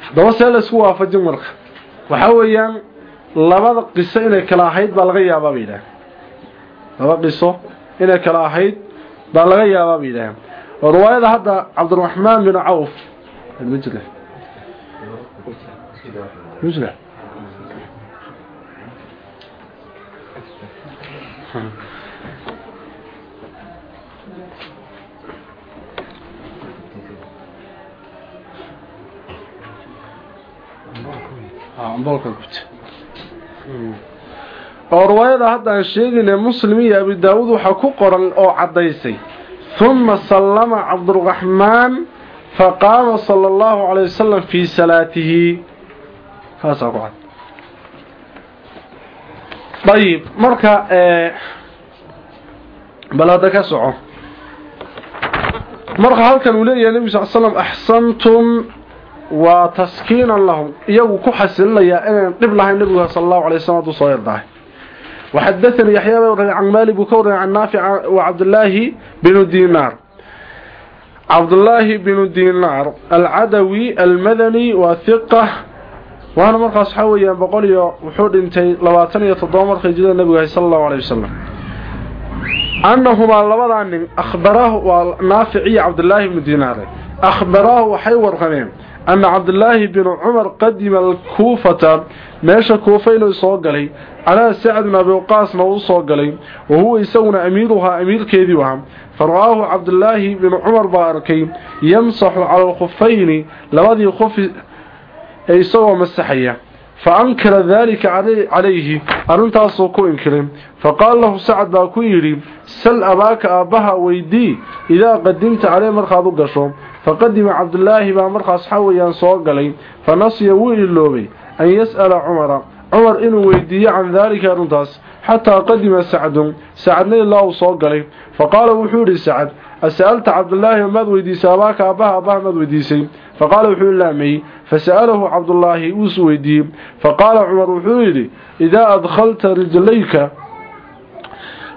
haddaba see la isku waafajin marka. Waxaa weeyaan labada qiso inay kala ahayd baa laga yaabaa bay laba qiso inay kala ahayd baa laga yaabaa bay yidhaaheen oo riwaayada hadda cabdiraxmaan bin cawf oo riwaayada haddaan sheegayna muslim iyo abi daawuud waxaa ku qoran oo caddaysay uma sallama cabduraxmaan faqaama sala allahu calay wasalam fii salaatihi saasaa ku cad ayib marka eh, bal hadda ka soco. Marka halkan uu leeyahay nebi sal slam axsantum waa taskiinan lahum. Iyagu ku xasilinaya inaan dhib lahayn nebiga sal allahu alay slam haduu soo yardahay. Waxadaanii yaxyaa baa warramay can maali buu ka warramay can naafic wa cabdillaahi binu diinaar. Cabdullaahi binu diinaar alcadawi almadani waa hiqa waana markaas waxa weeyaan boqol iyo wuxuu dhintay labaatan iyo toddoba marka hijrada nabigahay sala allahu aleyh wasalam annahumaa labadaa nin akhbaraahu waa naafic iyo cabdilaahi bnu diinaare akhbaraahu waxay warqameen anna cabdilaahi binu cumar qadima alkuufata meesha kuufa inuu soo galay calaa sacd bn abi waqaasna uu soo galay wa huwa isaguna amiiruhaa amiirkeediiu ahaa. Fara'aahu cabdilaahi binu cumar baa arkay yamsaxu cala alkhufayni labadii khufi ee isagoo masaxaya. Fa ankara daalika calayhi arrintaasoo ku inkirin. Faqaala lahu sacad baa ku yidhi sal abaaka aabbaha weydii idaa qadimta calee markaad u gasho. Faqadima cabdulaahi baa markaas waxaa weeyaan soo galay. Fa nasiya wuu iloobay an yas'ala cumara. Cumar inuu weydiiyo can daalika arrintaas xataa qadima sacdun. Sacadna ilaa uu soo galay. Fa qaala wuxuu idhi sacad as'alta cabdulaahi maad weydiisay abaaka aabbaha aabbaha maad weydiisay? Faqaala wuxuu ilaamay cabdullaahi wuusu weydiiyey faqaala cumar wuxuu yidhi idaa adkhalta rijlayka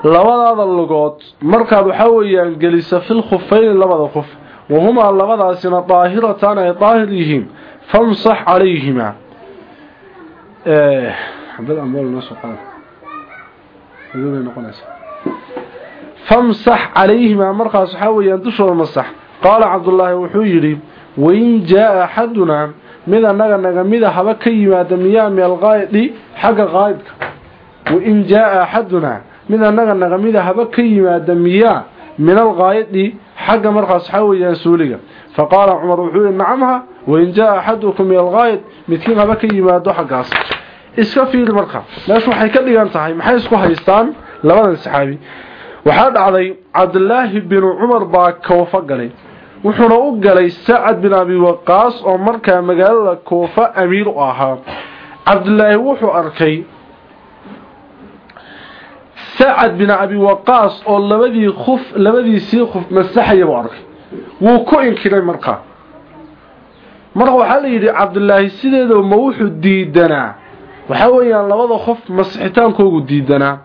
labadaada lugood markaad waxaa weeyaan gelisa fil khufayni labada khuf wahumaa labadaasina daahiratan ay daahir yihiin famsax calayhimaa famsax calayhimaa markaas waxaa weeyaan dushooda masax qaala cabdullaahi wuxuu yidhi wain jaa axadunaa mid annaga naga mida haba ka yimaada miyaa min alqaaydi xagga qaayidka wain jaa axadunaa mid annaga naga mida haba ka yimaada miyaa min alqaaydi xagga markaas waxaa weeyaan suuliga. Faqaala cumar wuxuu yihi nacamha wain jaa axadukum min alqaayid midkiin haba ka yimaado xaggaas. Iska fiiri marka meeshu waxay ka dhigan tahay maxay isku haystaan? Labadan saxaabi. Waxaa dhacday cabdulaahi binu cumar baa koofa galay wuxuuna u galay sacad bin abi waqaas oo markaa magaalada koofa amiir u ahaa. Cabdulaahi wuxuu arkay sacad bin abi waqaas oo labadii khuf labadiisii khuf masaxaya buu arkay. Wuu ku inkiray markaa marka waxaa la yidhi cabdulaahi sideeda ma wuxuu diidanaa? Waxaa weeyaan labada qof masixitaankoogu diidanaa.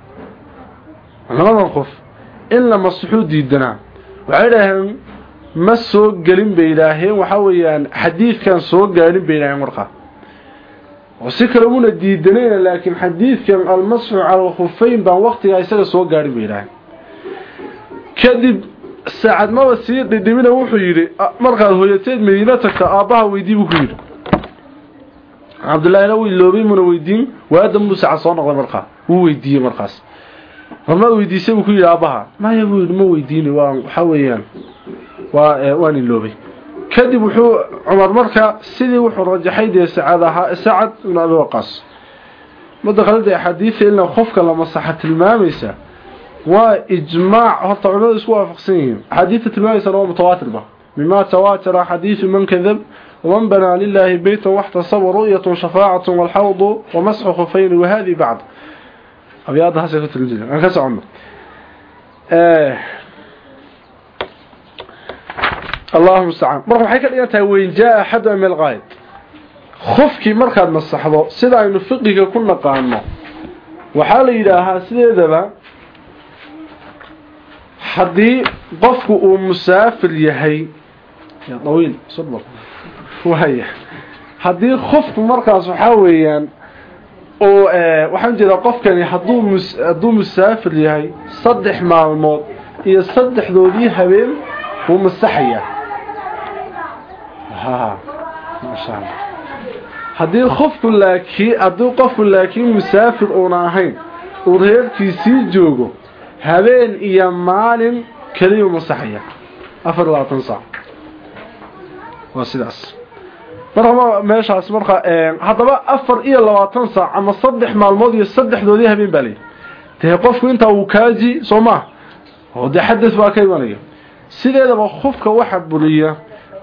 Labadan qof in la masixuu diidanaa. Waxay ma soo gelin bay idhaaheen waxaa weeyaan xadiidkan soo gaarin bay idhaaheen markaa. Si kale una diidanayna laakiin xadiidkan almasxu cala alkhufayn baan waktigaa isaga soo gaarin bay idhaaheen kadib saacad maba sii dhidhibina wuxuu yidhi markaad hooyateed madiino tagta aabbaha weydii buu ku yidhi. Cabdullaahina wuu iloobay muna weydiin waadan buu sacad soo noqday markaa wuu weydiiyey markaas. Hormaad weydiisay buu ku yidhi aabbaha maya buu ma weydiini waa waxaa weeyaan waa waan iloobay kadib wuxuu cumar marka sidii wuxuu rajaxay dee sacad ahaa sacad ibn abi waqaas mada qalada axaadiida ilaa qofka la masaxa tilmaamaysa waa ijmaac horta culimadu isku waafaqsan yihiin axaadiidta tilmaamaysa waa mutawaatirba mima tawaatara xadiidu man kadab ومن بنى لله بيتا واحتسب رؤية شفاعة والحوض ومسح خفين وهذه بعد أبيض هسه في الجنة أنا كسر عمر آه. allahu mustacaan marka waxay ka dhigan tahay weyn jaa axadu am alqaa'id qofkii markaad masaxdo sida aynu fiqiga ku naqaano waxaa la yidhaahaa sideedaba haddii qofku uu musaafir yahay dawiil sudbar waaya haddii qofku markaas waxaa weeyaan oo eh, waxaan jeedaa qofkani hadduu m hadduu musaafir yahay saddex maalmood iyo saddexdoodii habeen wuu masaxayaa ha maasha allah haddii qofku laakiin haddii qofku laakiin musaafir uuna ahayn uu reerkiisii joogo habeen iyo maalin keliyuu masaxaya afar iyo labaatan saac. Waa sidaas. Marka meeshaas marka haddaba afar iyo labaatan saac ama saddex maalmood iyo saddexdoodii habeen baa layidhi dee qofku intaa uu kaaji soo maa oo dee xadad baa ka imanaya. Sideedaba qofka waxa buriya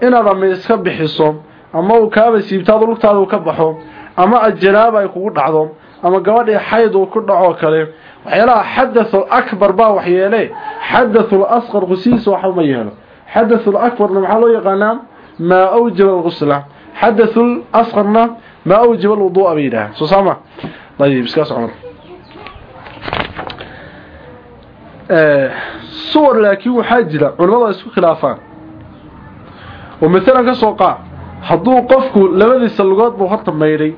inaad ama iska bixiso ama uu kaaba siibtaadu lugtaadu ka baxo ama ajanaaba ay kugu dhacdo ama gabadhii xayd uu ku dhacoo kale waxyaalaha xadathul akbar ba waxyeele xadathul asqar qusiisa waxba ma yeelo. Xadathul akbarna maxaa loo yaqaanaa? Maa awjaba alqusla xadathul asqarna ma awjaba alwuduu'a bay yidhaahaan soo iska socon. Eh, suwar laakiin waxaa jira culimmadu isku khilaafaan. ومثلا كسوقع hadduu qofku labadiisa lugood buu horta maydhay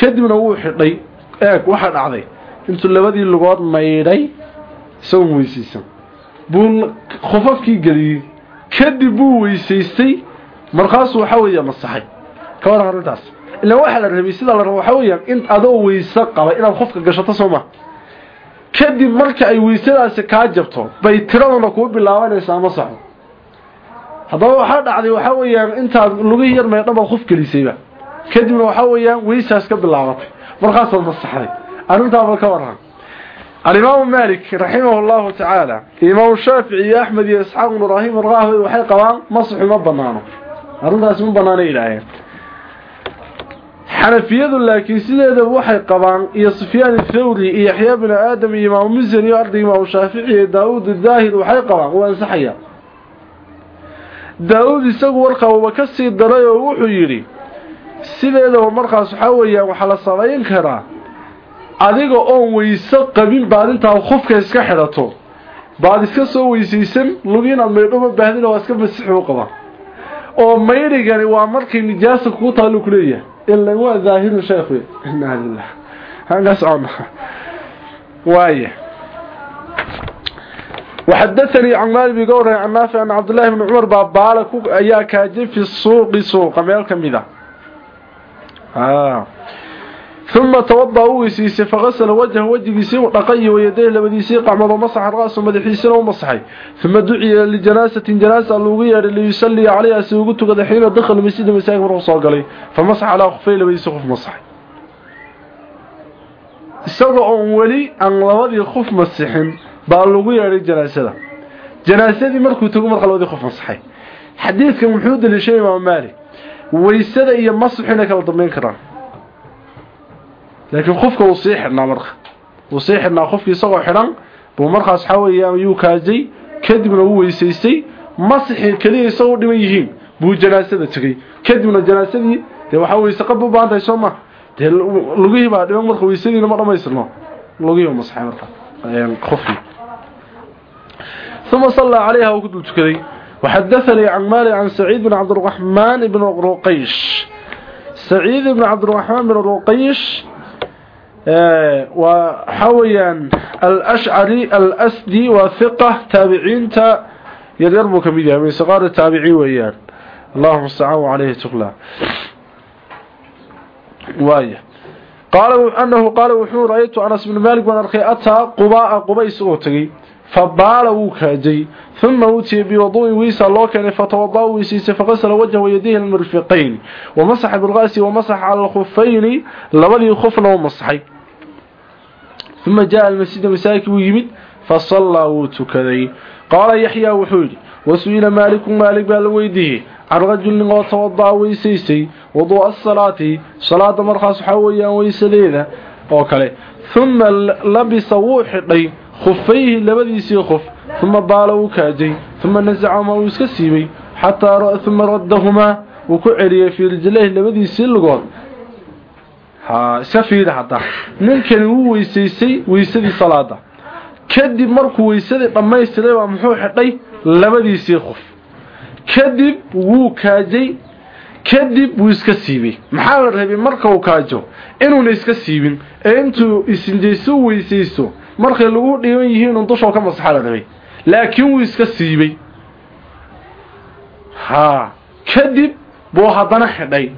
kadibna wuu xidhay eeg waxa dhacday intuu labadii lugood maydhay isagoo weysaysan buu khufafkii geliyey kadib buu weysaystay markaasuu waxa weeya masaxay ka waran arrintaas ilaa waxaa la rabay sida la rabo waxaa weeyaan in adoo weyse qaba inaad qofka gashato soo ma kadib marka ay weysadaasi kaa jabto bay tiraduna kuu bilaabanaysaa masaxo haddaba waxaa dhacday waxaa weeyaan intaad lugihii yar meedhan baad qof gelisayba kadibna waxaa weeyaan weysaas ka bilaabatay. Markaasaad masaxday arrintaaba ka waran alimaamu malik raximah llahu tacaala imaamu shaafici iyo axmed iyo isxaaq ibnu ibraahim arqaahoy waxay qabaan masaxu ma banaano. Arrintaasi ma banaana yidhaaheen xanafiyadu laakiin sideedaba waxay qabaan iyo sufyaan athawri iyo yaxyaa binu aadam iyo imaamu muslim iyo arday imaamu shaafici iyo daawuud daahir waxay qabaan. Waa ansaxaya daa-uud isagu warqaababa ka sii daray oo wuxuu yidhi sideedaba markaas waxaa weeyaan waxaa la samayn karaa. Adiga oon weyso qabin baad intaad khufka iska xidhato. Baad iska soo weysaysan lugiinaad maydhoma baahdina waa iska masixi u qaba. Oo maydhigani waa markay nijaasa kugu taallu ku leeyahay. Ila waa daahirun sheekh wey inaa lilah hanka socona waaya وحدثني عن مالي بقوله عن نافع عن عبد الله بن عمر بابالك أيا كاجي في السوق سوق ميل كميدا آه ثم توضأ ويسيسي فغسل وجهه وجهه ودقي ويديه لبديسي قعمد ومسح رأسه مدحيسنا ومسحي ثم دعي لجناسة جناسة اللوغية اللي يسلي عليها سيوغتو قد حين دخل المسجد مساك مرغصة قلي فمسح على خفي لبديسي خف مسحي isagoo weli aan labadii khuf masixin baa lagu yeedhay janaasada. Janaasadii markuu tago marka labadii khuf masaxay xadiidkan muxuu daliishay imaam maalik. Waysada iyo masxina kala dambeyn karaan. Laakiin qofka uu sii xidhnaa marka. Uu sii xidhnaa qofkii isagoo xidhan buu markaas waxaa weeyaan yuu kaajay kadibna uu weysaystay. Masixii keliya isagoo dhiman yihiin buu janaasada tegey kadibna janaasadii dee waxaa weyse qab u baahan tahay soo ma? Dee lugihii baa dhiman marka weysadiina ma dhamaystirno lugihii masaxay marka. Qofkii ثم صلى عليها وكدل تكذي وحدثني عن مالي عن سعيد بن عبد الرحمن بن رقيش سعيد بن عبد الرحمن بن رقيش وحويا الأشعري الأسدي وثقة تابعين تا يدربوا كميديا من صغار التابعين ويان اللهم استعانوا عليه تقلا وايه قال أنه قال وحو رأيت أنس بن مالك من أرخي أتى قباء قبيس أوتغي فبال وكاجي ثم أوتي بوضوء ويسا الله كان فتوضأ ويسيس فغسل وجهه ويديه المرفقين ومسح بالغاس ومسح على الخفين لولي خفنا ومسحي ثم جاء المسجد مساك ويمد فصلى وتكذي قال يحيى وحولي وسئل مالك مالك بالويده عن رجل وتوضأ ويسيسي وضوء الصلاة صلاة مرخص حويا ويسليذا وكله ثم لبس وحدي khufayhi labadiisii khuf uma baala uu kaajay uma nasacahuma uu iska siibay xataa uma raddahumaa wuu ku celiyey fii rijlayhi labadiisii lugood. Iska fiida hadda. Ninkani wuu weysaysay weysadii salaada kadib markuu weysadii dhammaystiray baa muxuu xidhay labadiisii qof kadib wuu kaajay kadib wuu iska siibay. Maxaa la rabay marka uu kaajo? Inuuna iska siibin. Ee intuu isinjayso u weysayso markay lagu dhiiban yihiin dusho ka masaxa la rabay laakiin wuu iska siibay. Ha kadib buu haddana xidhay.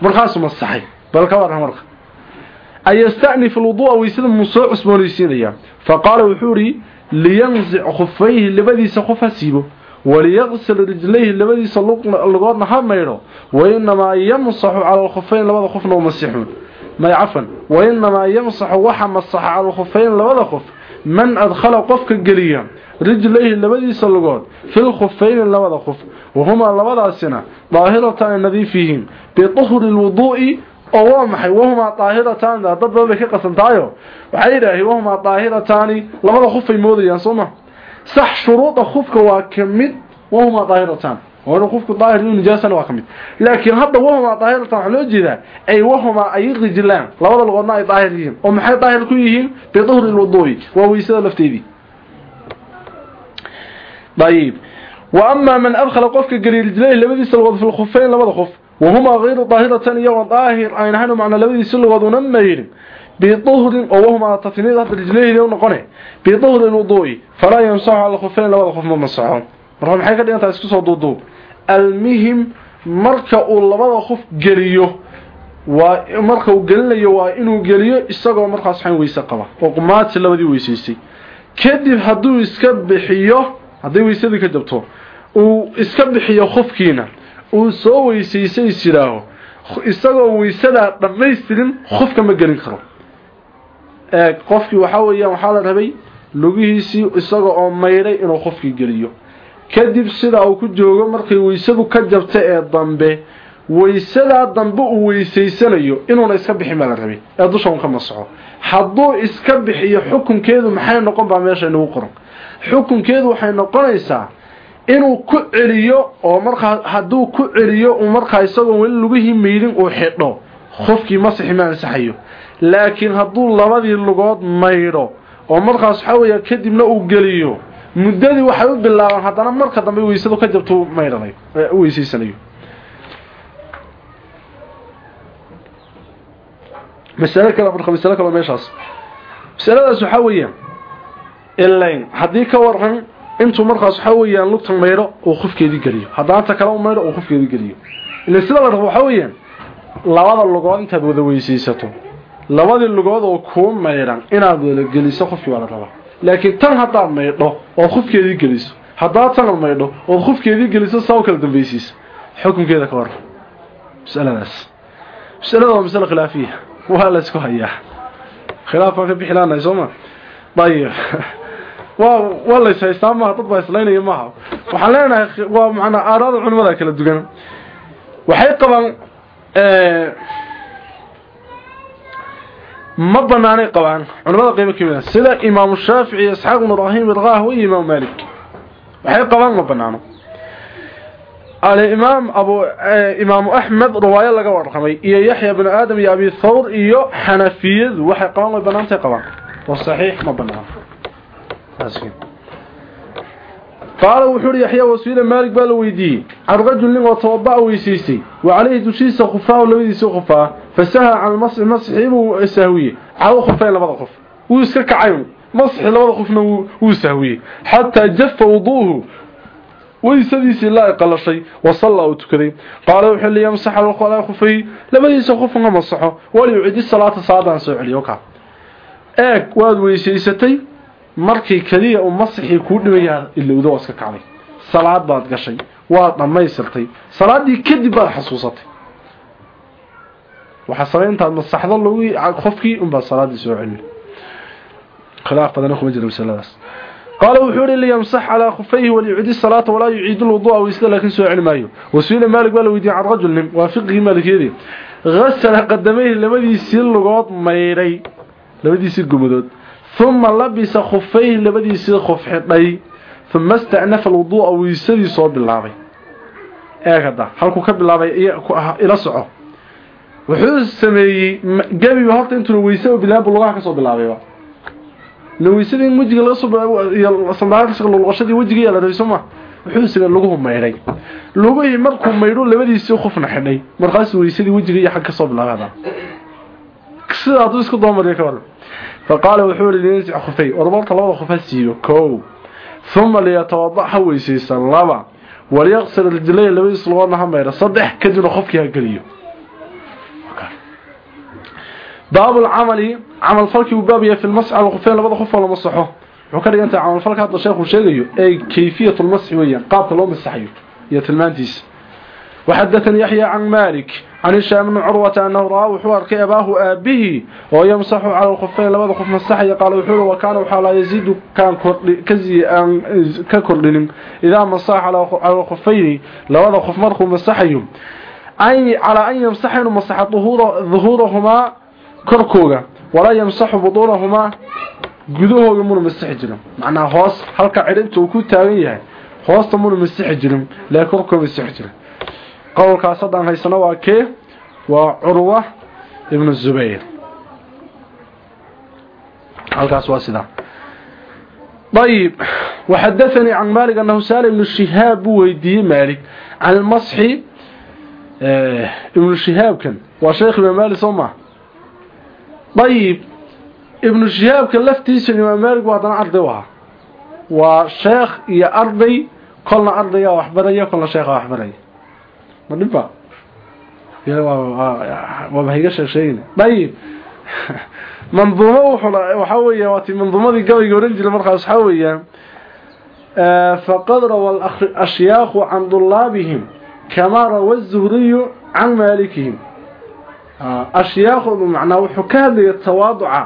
Markaasuu masaxay. Bal ka waran marka. Ayasta'nifu lwuduu'a weysada muu soo cusboonaysiinayaa fa qaala wuxuu idhi liyanzic khufayhi labadiisa qof ha siibo. Waliyaqsil rijlayhi labadiisa lugoodna ha maydho wainamaa yamsaxu cala alkhufayn labada qofna u masixuun may cafan wainamaa yamsaxu waxa masaxa alkhufayn labada khuf man adkhala qofka geliya rijlayhi labadiisa lugood fi lkhufayni labada khuf wahumaa labadaasina daahiratan nadiif yihiin bituhri lwuduu'i oo waa maxay? Wahumaa daahirataani dad badan bay ka qasantaayo. Waxay yidhaaheen wahumaa daahirataani labada khufay moodayaan sooma sax shuruuda khufka waa ka mid wahumaa daahirataani صح شروط خفك وكمد وهما طاهرتان وهنا خفك طاهر نجاسة وكمد لكن هذا وهما طاهرتان على جدا أي وهما أي رجلان لوضع الغناء طاهرين ومحي طاهر كلهم بظهر الوضوء وهو يسير لفتيدي طيب وأما من أدخل قفك قليل رجليه لبدي سلغض في الخفين لبدا خف وهما غير طاهرتان يوم طاهر أين هنو معنى لبدي سلغض ونمير بطهر وهما تفنيد رجليه لو نقنه بطهر الوضوء فلا يمسح على الخفين لو الخف ما مسحهم marka maxay ka dhigantaa isku almuhim marka uu labada qof geliyo waa marka uu gelinayo waa inuu geliyo isagoo markaas xan weyse qaba oo qumaati labadii weysaysay kadib hadduu iska bixiyo hadday weysadii ka jabto uu iska bixiyo qofkiina uu soo weysaysay isiraaho isagoo weysadaa dhammaystirin qofka ma gelin karo. Ee qofkii waxa weeyaan waxaa la rabay lugihiisii isaga oo maydhay inuu qofkii geliyo kadib sida uu ku joogo markay weysadu ka jabta ee dambe weysadaa dambe uu weysaysanayo inuuna iska bixin baa la rabay ee dusha un ka masaxo hadduu iska bixiyo xukunkeedu maxay noqon baa meesha inagu qoran xukunkeedu waxay noqonaysaa inuu ku celiyo oo markaa hadduu ku celiyo uu markaa isagoo weli lugihii meydin uu xidho qofkii masixi ma ansaxayo. Laakiin hadduu labadii lugood maydho oo markaas waxaa weeya kadibna uu geliyo muddadii waxay u bilaabaan haddana marka dambe weysadu ka jabto maydhanayo u weysaysanayo masalo kale marka masalo meeshaas. Masaladaas waxaa weeyaan ilayn haddii ka waran intuu markaas waxaa weeyaan lugta maydho uu qofkeedii geliyo. Haddana ta kale u maydho uu geliyo. Ila sida la rabo waxaa weeyaan labada lugood intaad wada weysaysato. Labadii lugood oo kuu maydhan inaad wada geliso qofkii waa la rabaa laakiin tan haddaad maydho ood qofkeedii geliso haddaad tan maydho ood qofkeedii geliso saa u kala dambaysiisa xukunkeeda ka waran masaladaas. Masalada waa masalo khilaafiya. Waa la isku hayaa. Khilaaf baan ka bixi laanahay sooma dayib waa waa la ishaystaa maaha dad baa islaynaya maaha. Waxaan leenahay waa macnaa aaraada culimada kala dugan waxay qabaan ma banaanay qabaan culimada qeybo ka mid ah sida imaamu shaafici iyo isxaaq ibnu ibraahim irqaahu iyo imaamu maalik. Waxay qabaan ma banaano. Alimaam abu eh, imaamu axmed riwaayo laga warramay iyo yaxya binu aadam iyo abi thawr iyo xanafiyadu waxay qabaan way banaantay qabaan. Wa qaala wuxuu ihi yaxyaa wasuila maalik baa la weydiiyey. Can rajul nin oo tababa'a weysiistay wa calayhi dushiisa khufaahu labadiisa khufaa. Fa saha can masxi masxii buu sahwiye cala khufayn labada qof wuu iska kacayn masxi labada qofna wuu sahwiyey. Xataa jafa wuduuhu. Weysadiisii ilaa qalashay wa sallaa uu tukaday. Qaala wuxuu liyamsaxa alaa khufay. Labadiisa qof nga masaxo. Walyucidi salaata salaadaan soo celiyo ka. Eeg waad weysaysatay markii kaliya uu masixii ku dhimayaan ilowdo iska kacday salaad baad gashay waa dhamaystirtay salaadii kadib baad xasuusatay waxa sameyntaad masaxdo lagu qofkii un baa salaadii soo celin khilaaf badan kuma jiro masaladaas قال وحور اللي يمسح على خفيه وليعيد الصلاة ولا يعيد الوضوء ويسأل لكن سؤال مايو وسئل مالك قال ويدي عن رجل وافقه مالك يدي غسل قدميه لمدي يسير لغوط ميري لمدي يسير قمدود uma labisa khufayhi labadiisii khuf xidhay uma ista'nafa alwuduu'a weysadii soo bilaabay eegada halkuu ka bilaabay ila soco. Wuxuu sameeyey gebiba horta intuuna weysa bilaaba lugaha ka soo bilaabayba la weysadii wejiga laga soo bilaabay sandaaqsiga luqluqashadii wejiga yaa la rabay sooma wuxuu sameeyey luguhu maydhay lugihii markuu maydho labadiisii khufna xidhay. Markaas weysadii wejiga iyo xag ka soo bilaabay sidaa hadduu isku فقال وحول ليرجع خفي وربط الله خفاسيو كو. ثم ليتوضأ حويسي سلبا وليغسل الجلي لبيس سلوان حمير صدح كدنا خفكي غليو باب العمل. عمل فلكي وبابيه في المسعى الخفين لبد خف ولا مسحه وكان أنت عمل فلك هذا الشيخ وشيغيو أي كيفية المسح ويا قابط لو مسحيو. يا تلمانتيس. وحدثني يحيى عن مالك عن هشام بن عروة أنه رأى وحوار كأباه أبيه ويمسح على الخفين لبدا خف مسحي قال وحور وكان وحالا يزيد كان كزي ككردن إذا مسح على الخفين لبدا خف مرخو مسحيو أي على أن يمسحين مسح ظهورهما korkooga walaa yamsaxu buduunahumaa gudahooga muna masixi jirin macnaa hoos halka cidhinta uu ku taagan yahay hoosta muna masixi jirin laakiin korkooga masixi jirin qowlkaas haddaan haysano waa kee? Waa curwa ibnu zubayr. Halkaas waa sidaa ayib waxadaanii can maalik annahu saal ibnu shihaab buu weydiiyey maalik. Can ilmasxi eh, ibnu shihaabkan. Waa sheekh imaam maalik soo maa ayib ibnu shihaabka laftiisa imaam maalik waa haddana arday u ahaa. Waa sheekh iyo arday kolna ardaygaa waxbaraya kolna sheekhaa waxbaraya ma dhibba waaba higa sheeg sheegin dayib manduumo uxun waxaa weeya waa ti manduumadii gabayga ohan jira markaas waxaa weeyaan faqad rawa ashyaakhu can dulaabihim kamaa rawa zuhriyu can maalikihim. Ashyaakhodu macnaa wuxuu ka hadlaya tawaaduca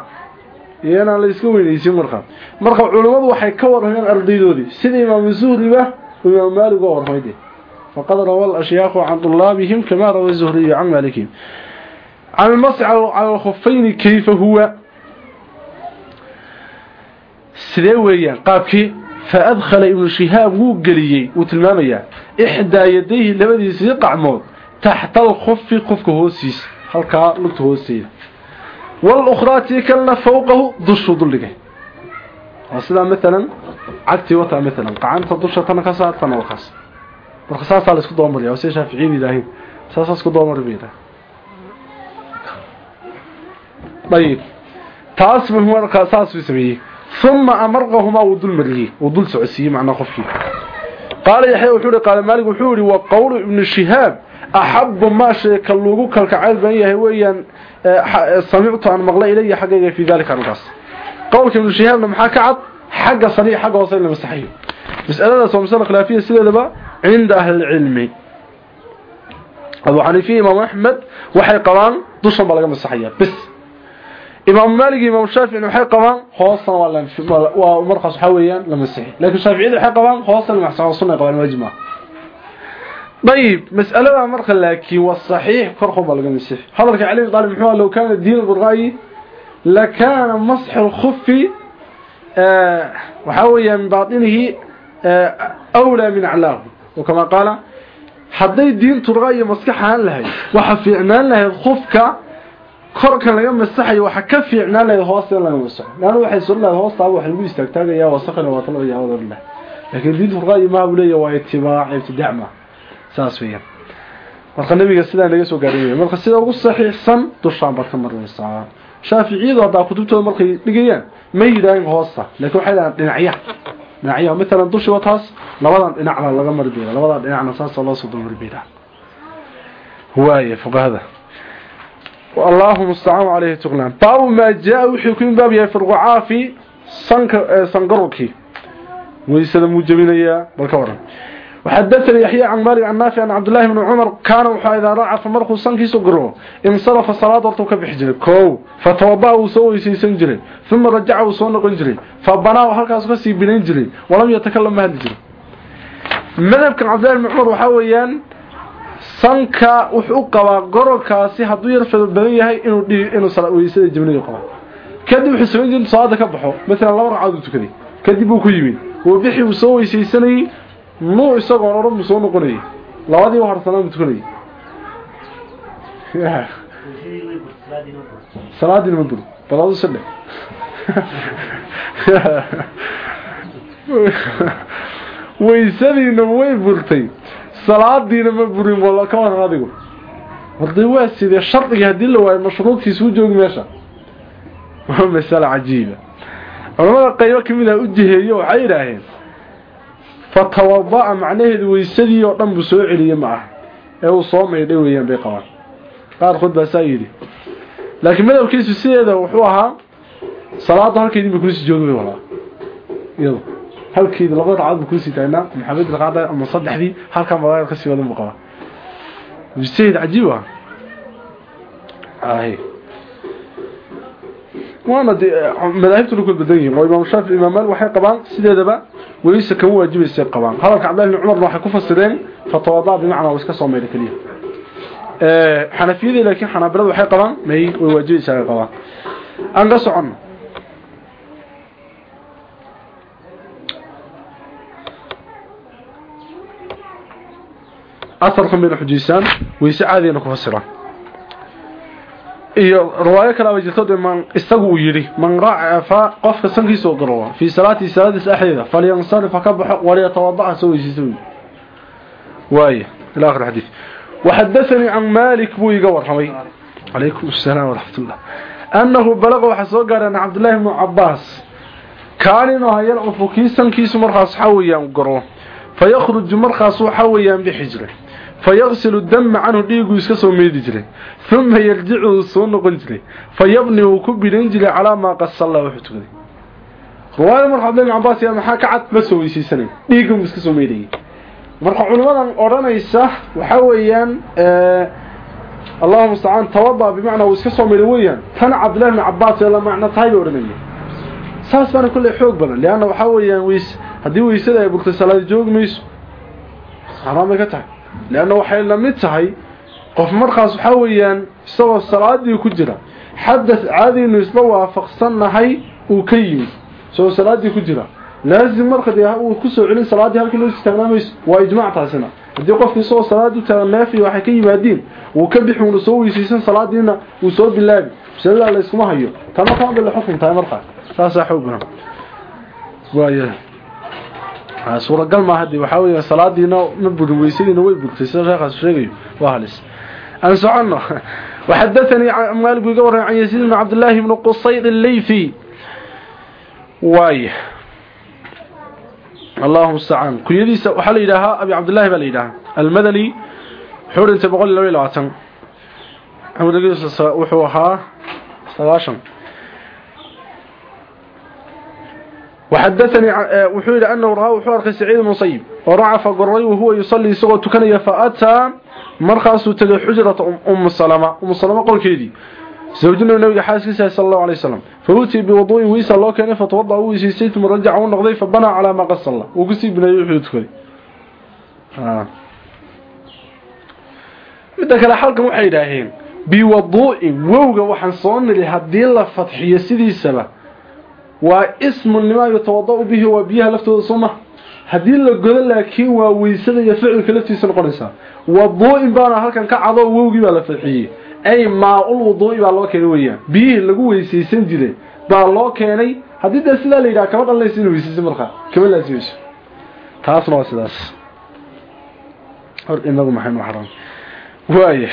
iyo inaan la iska weynaysin markaa marka culimmadu waxay ka warramayaan ardaydoodii sida imaamu zuhriba imaamu maalig waa warramayde. فقد روى الأشياخ عن طلابهم كما روى الزهري عن مالكهم عن المسح على الخفين كيف هو سلويا قابكي فأدخل ابن شهاب وقليي وتلماميا إحدى يديه لبدي سيقع موت تحت الخف خفك هوسيس halka lugta hoosteeda wal ukhraa tii kalena fawqahu dushu duldhigay waa sidaa maalan cagtii wataa maalan qacanta marka saasaa la isku dabamariya waa sida shaaficiyin yidhaahin saasaa isku dabamari ba yidhaha ayib taas bu markaa saasuu sameeyey. Uma amarqahumaa wuu dul mariyey wuu dul socodsiiyey macnaa qofkii. Qaala yaxya wuxuu ihi qaala maalig wuxuu yihi wa qowlu ibnu shihaab axabu maa shay ka lagu kalkacayl badan yahay weeyaan eh, eh, samictu aan maqla ilaya xaggayga fii daalika arrinkaas. Qowlka ibnu shihaabna maxaa ka cad? Xagga sani xagga hoose in la masaxayo. Mas'aladaas waa masala khilaafiya sideedaba. عند أهل العلم أبو حنيفي إمام أحمد وحي قوان دوشن بلغة مستحية بس إمام مالك إمام الشافعي وحي قوان خواصا ومرخص حويا لمستحي لكن الشافعي وحي قوان خواصا لمحسن وصلنا قوان واجمع طيب مسألة مرخة لكن والصحيح فرخوا بلغة مسيح حضرك عليه طالب محوها لو كان الدين بالرأي لكان مسح الخف آه وحاويا من باطنه آه أولى من أعلاه وكما قال حدي الدين ترغي مسكحان لهي وحفعنان لهي الخفك korka laga masaxayo waxa ka fiicnaan lahayd hoosta laga masaxo laana waxay soo lahayd hoosta waxa lagu istaagtaagaya wasaqna waa talada yaa wadar laakiin diintu ra'yi ma uu leeyahay waa itibaac ibtidaa ma saas weeyaan marka nabiga sidaa laga soo gaaray marka sida ugu saxiixsan dushaan barta maraysaa shaafiiciyadu hadda kutubtooda markay dhigayaan ma yiraahin hoosta laakiin waxay dhahaan dhinacya dhinacyaha matala dushi wa taas labadan dhinacbaa laga marbeeda labadan dhinacna saasoo loo soo damarbeeda waaye fuqahada. Allahuma ustacaan caleyhi tuqlaan baabu maa jaa wuxuu ku baab yahay firqucaafi sanka sanqarurkii weysada muu jabinayaa waran. وحدثني يحيى عن مالك عن نافع عن عبد الله بن عمر كان وحا اذا راى فمرخو سنكي سغرو انصرف الصلاه ورتو كبخجري كو فتوضا وسوي سيسن جري ثم رجع وسو نقن جري فبنا وهلكاس كسي بنين جري ولم يتكلم ما هدي جري مذهب كان عبد الله بن عمر وحا ويان sanka wuxuu qabaa gororkaasi hadduu yar fadal badan yahay inuu inuu salaweysada jibniga qabo kadib wuxuu soo jeedin salaada ka baxo mesela laba ragcadood tukaday kadib uu ku yimid uu bixi uu soo weysaysanay nuu isagoo oran soo noqonay labadii war sanad tukanay salaadii ma bur baladu saddex. Weysadiina way burtay. Salaadiina ma burin wala ka waran adigu. Hadii waa sidee shardiga haddii la waayo mashruudkiisu u joogi meesha? Waa masala cajiiba. Culamada qaybo ka mid ah u jiheeyo waxay yidhaaheen fatawada'a macnaheedu weysadii oo dhan buu soo celiyey ma ah ee uu soo maydhay weeyaan bay qabaan. Qaarkood baa saa yidhi. Laakiin madabkiisu sideeda wuxuu ahaa salaada halkeedii ba kulisi joogi bay walaa iyado halkeed laba ragcad buu ku sii taagnaa maxamed raqada ama saddexdii halka madaar ka sii wada muuqaba biseed ajiib ah ay وأنا دي مذاهبته لكل بدنية. وامام شافعي إمام مالك وحي قبان سيدهدبا وليس كان واجب يسيب قبان. خلق عبد الله بن عمر راح كفسدين فتواضع بمعنى واسكا سوميل كليه ا آه، حنفية لكن حنابلة وحي قبان ما هي واجب يسيب قبان. ان غصن أثر حميد الحجيسان ويسعى ذي نكفسره iyo riwaayo kale ama jirto dee man isagu uu yidhi man racafa qofka sankiisa oo garooba fii salaatii salaadiisa axdeeda falyansarifa ka baxo waliyatawadaca soo weysiisa wy ila akhir xadiid waxadaanii can maalik buu iga warramay. Calaykum asalaam waraxmat ullah annahu balaqa waxaa soo gaareen cabdullaahi bnu cabaas kaan inuu aha yalcufu markaas waxaa weeyaan garoo markaas waxaa weeyaan bixijre fayaqsilu dama canhu dhiiguu iska soo meedi jiray uma yarjicu uu soo noqon jiray fayabni wuu ku bidhan jiray calaa maa qasalla wuxuu tukaday riwaayada marka cabdillah ibn cabbaas maxaa ka cad ma soo weysiisanayn dhiiguu iska soo meedayay marka culimadan odhanaysa waxaa weeyaan allahuma mustacaan tawada bimacnaa uu iska soo meeday weeyaan tan cabdillahi ibn cabbaas la macna tahay bay odhanaya saas baana kulley xoog badan leanna waxaa weeyaan weys haddii weysada ay burtay salaadi joogi mayso xaaraan ka tahay leanna waxay la mid tahay qof markaas waxaa weeyaan isagoo salaadii ku jira xadath caadiinu isla waafaqsannahay uu ka yimid isagoo salaadii ku jira laazim marka dee uu ku soo celin salaadii halkii loo istaagnamayso waa ijmaac taasina haddii qofkii isagoo salaadii taagan neefi waxay ka yimaadiin wuu ka bixi uuna soo weysaysan salaadiina wuu soo bilaabi masalada la iskuma hayo tana taan bay la xukun tahay markaa saasaa suuragal maaha de waxaa wey salaadiina ma burin weysadiina way burtay sida sheekhaas sheegayo. Waa halis. Aan soconno. Waxadaanii maaligu iga warran can yasiid bni cabdillaahi bni qusayd allayfi waay allahu mustacaan kunyadiisa waxaa la yidhaahaa abi cabdillahi baa la yidhaahaa. Almadani wuxuu dhintay boqol iyo labaatan. Wuxuu ahaa وحدثني وحيد أنه رأى وحورك سعيد المصيب ورعف قرري وهو يصلي سوى تكني فأتى مرخص تجي حجرة أم السلامة أم السلامة قل كيدي زوجنا النبي حاسس صلى الله عليه وسلم فوتي بوضوء ويسى الله كان فتوضأ ويسيسيت مرجع ونقضي فبنى على ما قص الله وقسي بنا يحيي تكني آه. midda kale halkan waxay yidhaaheen biwaduu'in wowga waxaan soo nili haddii la fadxiyo sidiisaba waa ismu lima yatawadau bihi waa biyaha laftooda soo maha haddii la godo laakiin waa weysada iyo ficilka laftiisa noqonaysaa waduu'in baana halkan ka cadoo wowgii baa la fadxiyey ay maa-ul wuduu'i baa loo keenay weeyaan. Biyihii lagu weysaysan jiray baa loo keenay. Haddii dee sidaa la yidhaha kama dhalanaysa inu weysaysa markaa. Kama laasimayso taasna waa sidaas. Inagu maxaynu xaran waaya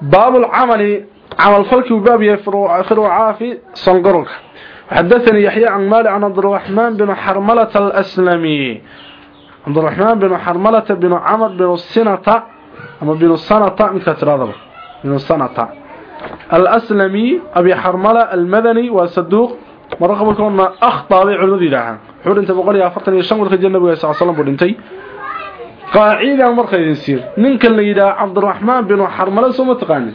baabulcamali عمل فلك وباب فروع فروع في صنقرك حدثني يحيى عن مالك عن عبد الرحمن بن حرملة الأسلمي عبد الرحمن بن حرملة بن عمر بن السنة أما بن السنة من كتر بن السنة الأسلمي أبي حرملة المدني وصدوق مرقب كون ما أخطأ بعلمدي لها حول انت بقول يا فرطني الشمر خجل النبي صلى الله عليه وسلم بلنتي قاعده marka idin siir ninka la yiraahdo Cabdurrahman bin Harmala soo mataqaan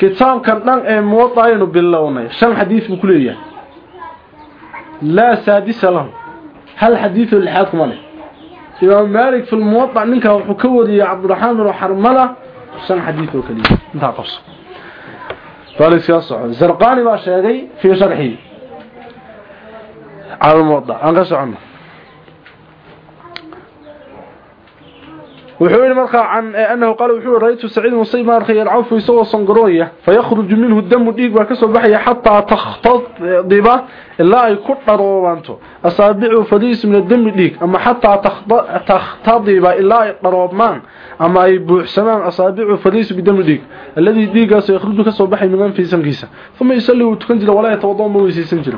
kitaabkan dhan ee muwaddaynu bilownay. Shan xadiis buu kuleeyahay la sadis lahu. Hal xadiis lixaad kuma leh. Imam Malik fi al-Muwatta ninka wuxuu ka wariyay Cabdurrahman bin Harmala. Shan xadiis oo kaliya. Inta qabso Faris ya soo Zarqani ba sheegay fi sharhi al-Muwatta aan ka socono وحول مرقى عن أنه قال وحول رأيت سعيد مصيب مارخي يلعوف يسوى صنقروية فيخرج منه الدم ديق وكسو بحي حتى تختض ضبا إلا يكون روبانته أصابعه فديس من الدم ديق أما حتى تختضب إلا يقربمان أما يبوح سمان أصابعه فديس بدم ديق الذي ديق سيخرج كسو بحي من في سنكيسة ثم يسلي وتكنجل ولا يتوضى مويسي سنجل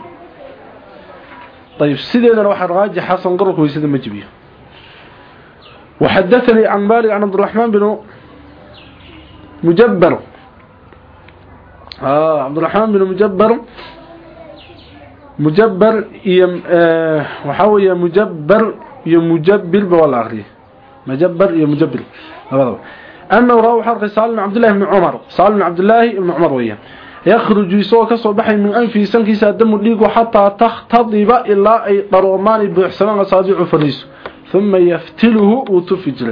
طيب سيدنا روح الراجح حسن قرق ويسيد مجبيه وحدثني عن مالك عن عبد الرحمن بن مجبر آه عبد الرحمن بن مجبر مجبر يم آه وحاول مجبر يمجبل بوالآخرية مجبر يمجبل أنه روى حرق سالم عبد الله بن عمر سالم عبد الله بن عمر وياه يخرج يسوى كسو بحي من أنفي سنكيسا دم الليق حتى تختضب إلا أي ضرومان بحسنان أصابع فريسه ثم يفتله وتفجر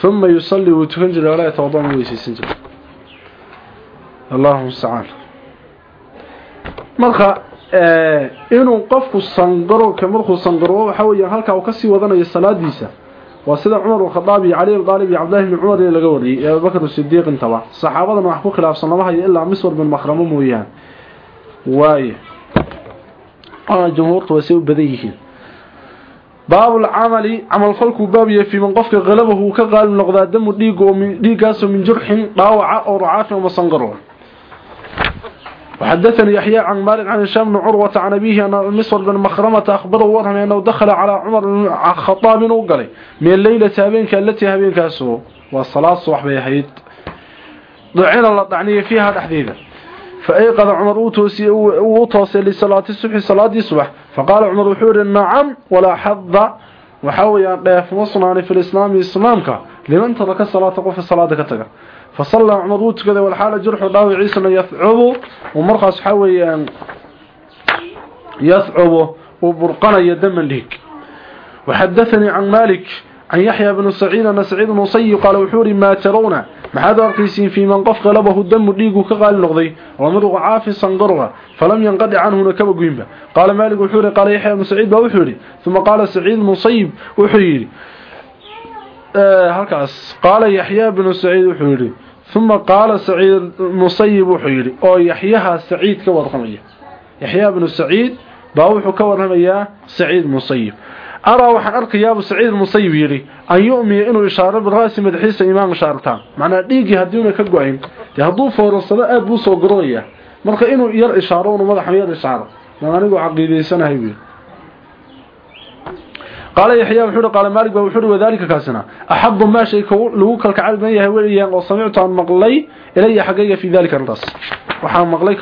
ثم يصلي وتفجر ولا يتوضا ويسيسن اللهم استعان marka ee inuu qofku sangaro kamarku sangaro waxa weeyaan halka uu ka sii wadanayo salaadiisa waa sida Umar al-Khattab iyo Ali al-Ghalib iyo Abdullah ibn Umar laga wariyay ee Bakr as-Siddiq intaba saxaabadana wax ku khilaafsan lama hayo ilaa Misr bin Makhrama mooyaan waaye ana jumhuurtu way u badan yihiin باب العمل عمل فلك باب في من قفك غلبه كقال نقضى دم ديق ومن ديقاس من جرح ضاوع او رعاف ومصنقره وحدثني يحيى عن مالك عن هشام بن عروة عن أبيه أن المسور بن مخرمة أخبره ورهم أنه دخل على عمر بن الخطاب وقال من الليلة هابينك التي هابينك أسوه والصلاة صبح بيحيد ضعين الله طعنية فيها تحديدا فأيقظ عمر وطوسي لصلاة الصبح صلاة الصبح فقال عمر وحور نعم ولا حظ وحاول يقف مصنعني في الإسلام إسلامك لمن ترك الصلاة قف الصلاة كتك فصلى عمر وتكذا والحالة جرح داوي عيسى يثعب ومرخص حاول يثعب وبرقنا يدم ليك وحدثني عن مالك عن يحيى بن سعيد أن سعيد المصي قال وحوري ما ترون maxaad u arkiisiin man qof qalabahu damu dhiigu ka qaali noqday? Wamadqu caafisan qarra falam yanqadi canhuna kaba goynba. Qaala maalik wuxuu yidhi qaala yaxya ibnu saciid baa wuxuu yidhi. Uma qaala saciid musayib wuxuu yidhi halkaas. Qala yaxyaa ibnu saciid wuxuu yidhi uma qaala saciid musayib wuxuu yidhi oo yaxyaha saciid ka warramaya yaxyaa ibnu saciid baa wuxuu ka warramaya saciid musayib araa waxaan arkayaa abu saciid musayib yidhi an yu'miya inuu ishaaro bilraasi madaxiisa imaam ishaartaan macnaa dhiiggii haddiiuna ka go'ayn dee hadduu foorasado aad buu soo garonayaa marka inuu yar ishaaro unu madaxa yar ishaaro maan aniguu caqiidaysanahay wiil qaala yaxyaa wuxuu hi qaala maalig baa wuxuuhi wadaalika kaasina axabu maa shay lagu kalkacal badan yahay weeyaan oo samictu aan maqlay ilaya xaggayga fii daalika arrintaas waxaan maqlay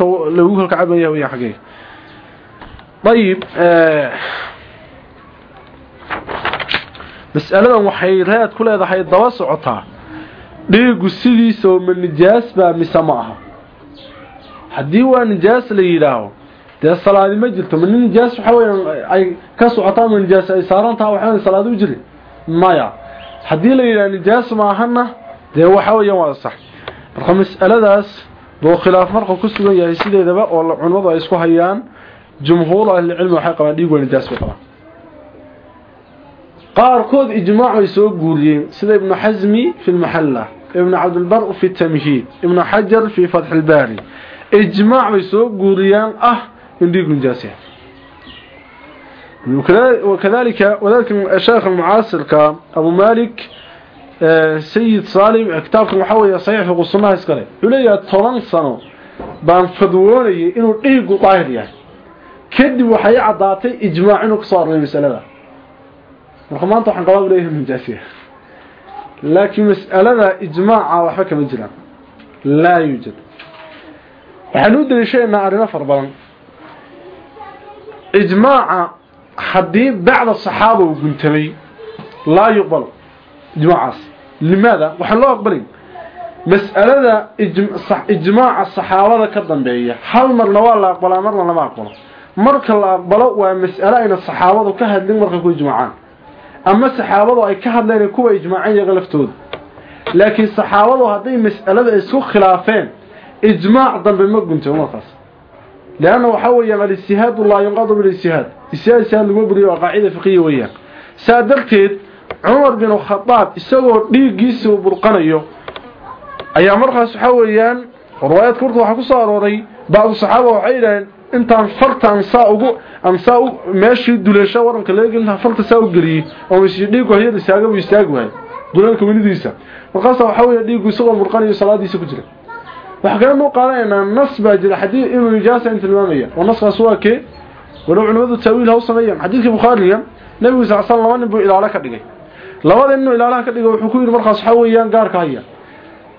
mas'aladan waxay raad ku leedahay daba socotaa dhiigu sidiisa oo ma nijaas baa mise ma aha. Haddii waa nijaas la yidhaaho dee salaadi ma jirto. Ma nijaas waxa weyaan ay ka socotaa ma nijaas ay saaran taha waxaan salaadi u jirin? Maya. Haddii la yidhaha nijaas maahana dee waxa weeyaan waa sax. Marka mas'aladaas buu khilaaf marka ku sugan yahay sideedaba oo culimadu ay isku hayaan. Jumhuur ahlicilmi waxay qabaan dhiig waa nijaas bay qabaan qaarkood ijmaac ay soo guuriyeen sida ibn xasmi fi lmaxalla ibn cabdilbar fi tamhiid ibn xajar fi fatx ilbaari ijmaac bay soo guuriyaan ah in dhiig nijaas yahay وكذلك وذلك الشيخ المعاصر أبو مالك سيد صالم كتابكم وحاول صحيح في قصناها اسكالي يقول طولان سنة بان فدووني إنه إيقو طاهر يعني كدب وحي عضاتي إجماع إنه كصار من المسألة marka maanta waxaan qabaa leeyahay nijaasiya laakiin mas'alada ijmaaca waxba kama jiraan. Laa yuujad waxaan u daliishaynaa arrimo fara badan. Ijmaaca haddii bacda saxaaba uu guntamay laa yuqbal ijmaacaas. Limaada? Waxaan loo aqbalin. Mas'alada ijmaaca saxaabada ka dambeeya hal marna waa la aqbalaa marna lama aqbalo. Marka la aqbalo waa mas'alo ayna saxaabadu ka hadlin marka ku ijmaacaan ama saxaabadu ay ka hadleen kuwa ijmaaceen iyaga laftooda laakiin saxaabadu hadday mas'alada isku khilaafeen ijmaac dambe ma gunto markaas leanna waxaa weeyaan alijtihaadu laa yunqadu bilijtihaad. Ijtihaad ijtihaad lagu buriyo waa qaacida fiqiya weeyaan. Saa darteed cumar bin khadaab isagoo dhiiggiisii burqanayo ayaa markaas waxaa weeyaan riwaayadka horta waxaa ku soo arooray bacdu saxaaba waxay yidhaaheen intaan fartaan saa ugu aan saa meeshii duleesho waranka laga gelin farta saa u geliyay oo meeshii dhiigu hayada istaaga uu istaag waay duleelka welidiisa. Markaas waxa weeye dhiigu isagoo murqanayo salaadiisa ku jira. Waxa kale noo qaadanaynaa nas baa jira. Xadiid inuu nijaasa inta tilmaamaya oo naskaas waa kee? Walow culimadu taawiil haw sameeyaan. Xadiidkii bukhaariga nabigu sal slam laba nin buu ilaalo ka dhigay. Labada nin ilaalaha ka dhigay wuxuu ku yidhi markaas waxa weeyaan gaarka haya.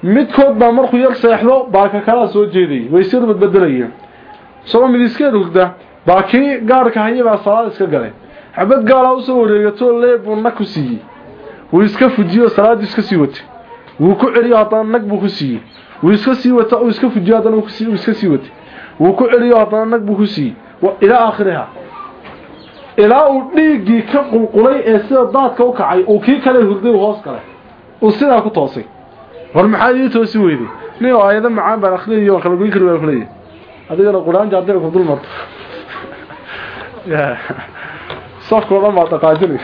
Midkood baa markuu yar seexdo baa soo jeedayay. Way sir isagoo mid iska rugda baa kii gaarka haya salaad iska galay. Xabad gaalaa u soo wareegato leebuu nag ku siiyey. Wuu iska fujiyo salaadii iska sii watay. Wuu ku celiyo haddana nag buu ku siiyey. Wuu iska sii wata uu iska fujiyo haddana uu iska sii watay. Wuu ku celiyo haddana nag buu ku siiyey. Ilaa aakhiriha. Ilaa uu dhiiggii ka qulqulay ee sida daadka u kacay uu kii kale hurday hoos galay. Uu sidaa ku toosay. War maxaad ii toosi weyday nin oo aayado macaan baan akhriyayo waan kala goyn kari adigana quraanka hadday ku dul marto safkoo dhan baa dhaqaajinay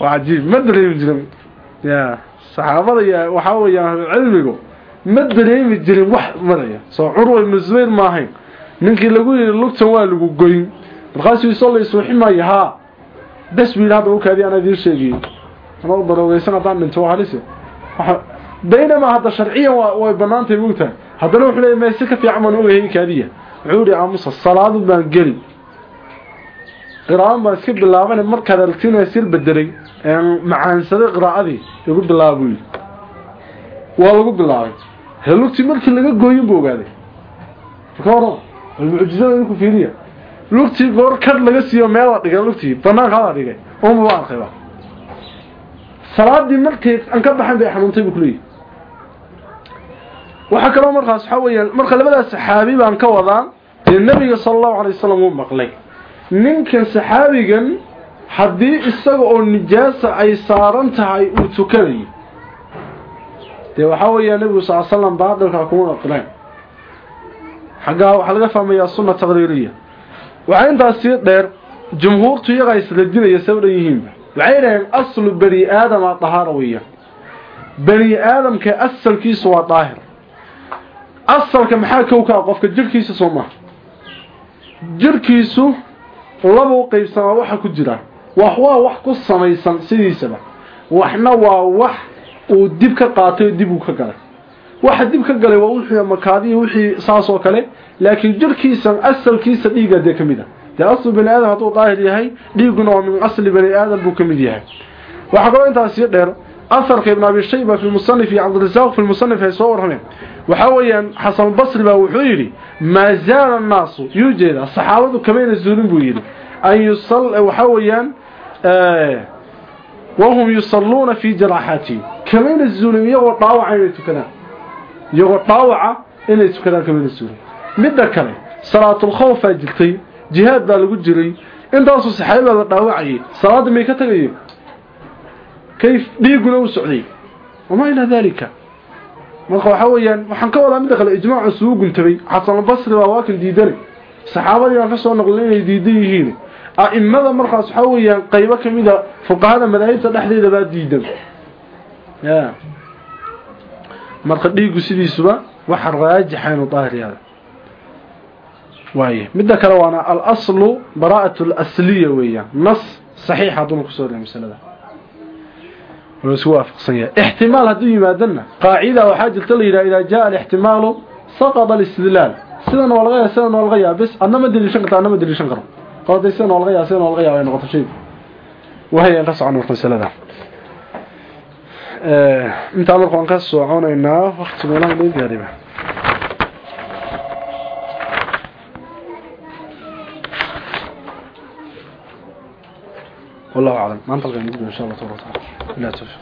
waa cajiib ma dareemi jirin ya saxaabada ya waxaa weeyaan cilmigu ma dareemi wax maraya soo curwa ibnu zubayr ma ahayn ninkii lagu yidhi lugtan waa lagu goyn markaasuu isoo la isuuximaya haa bes buu yidhi hadda u kaadi aan idiin sheegayey anoo daroogeysan haddaan dhinto baynamaa hadda sharciyan way mugtahay haddana wuxuu leeyahay meesi ka fiican baan ogahay kaadiya wuxuu yidhi aamusa salaadu baan geli. Qiraa'an baan iska bilaaban markaad aragtiin sir bedelay macaansaday qiraa'adii igu bilaaba buu yidhi. Waa lagu bilaabay. Helugtii markii laga gooyin buu ogaaday. Marka hore mucjizada fiiriya lugtii goor kad laga siiyo meela dhigay lugtii banaanka la dhigay unba arkayba salaadii markii aan ka baxan bay xanuuntay buu kuleeyahay waxa kaloo markaas waxa weeyaan marka labadaas saxaabi baan ka wadaa ee nabiga sallallahu alayhi wasallam uu maqlay. Ninkan saxaabigan haddii isaga oo nijaasa ay saaran tahay uu tukanayo dee waxaa weeyaa nebigu sal slam baadilka kuma naqileen xaggaa waxaa laga fahmayaa sunna taqriiriya. Waxaa intaas sii dheer jumhuurtu iyagaa isradinaya dhan yihiinba waxay dhaheen aslu bani aadama dahaara weeyaan. Bani aadamka asalkiisu waa daahir asalka maxaa kowkaa qofka jirkiisa soo maha jirhkiisu labuu qaybsamaa waxa ku jira. Wax waa wax ku samaysan sidiisaba. Waxna waa wax uu dib ka qaatay oo dib uu ka galay. Waxa dib ka galay waa wuxuu makaadiyi wixii saasoo kale. Laakiin jirkiisa asalkiisa dhiigga dee ka mid a. Dee aslu bani aadam haduu daahir yahay dhiigguna waa min asli bani aadam buu ka mid yahay. Waxaa kaloo intaas sii dheer asarka ibn abi shayba fi musanif iyo cabdirasaaq fi musanif ay soo warrameen waxa weeyaan xasan basri baa wuxuu yidhi maa zaala annaasu. Yuu jeedaa saxaabadu kamayna zuulin buu yidhi. An yusal waxa weeyaan wahum yusalluuna fii jaraaxaatihim kamayna zuulin iyagoo dhaawaca inay tukadaan iyagoo dhaawaca inay tukadaan kamayna zuulin midda kale salaatulkhawf baa jirtay jihaad baa lagu jiray. Intaasuu saxaabibaa la dhaawacayay. Salaadda may ka tagayeen? Kayf dhiiguna u socday. Wamaa ilaa daalika? Marka waxa weeyaan waxaan ka wadaa mid kale ijmaac soo guntay xasan basri waa waakin diidan saxaabadii aan ka soo noqday inay diidan yihiin. Aimada markaas waxa weeyaan qaybo kamida fuqahada madaahibta dhexdeeda baa diidan. Ya. Marka dhiigu sidiisuba waxa raajixa inuu daahiriyada waaye mid kale waana al aslu bara'atu al asliya weeyaan. Nas saxiixa dun ku soo masalada ونسوا فقصية احتمال هدو يمادنا قاعدة وحاجة تلي إذا جاء الاحتمال سقط الاستدلال سيدنا والغاية سيدنا والغاية بس أنا ما أدري شنقر أنا ما أدري شنقر قال سيدنا والغاية سيدنا والغاية وين غطى شيء وهي نقص عنه المسألة ده اه انت عمرك وانقص وعونا wallahu aclam maanta alkan gudbo insha allah tbara wataala billah towfiq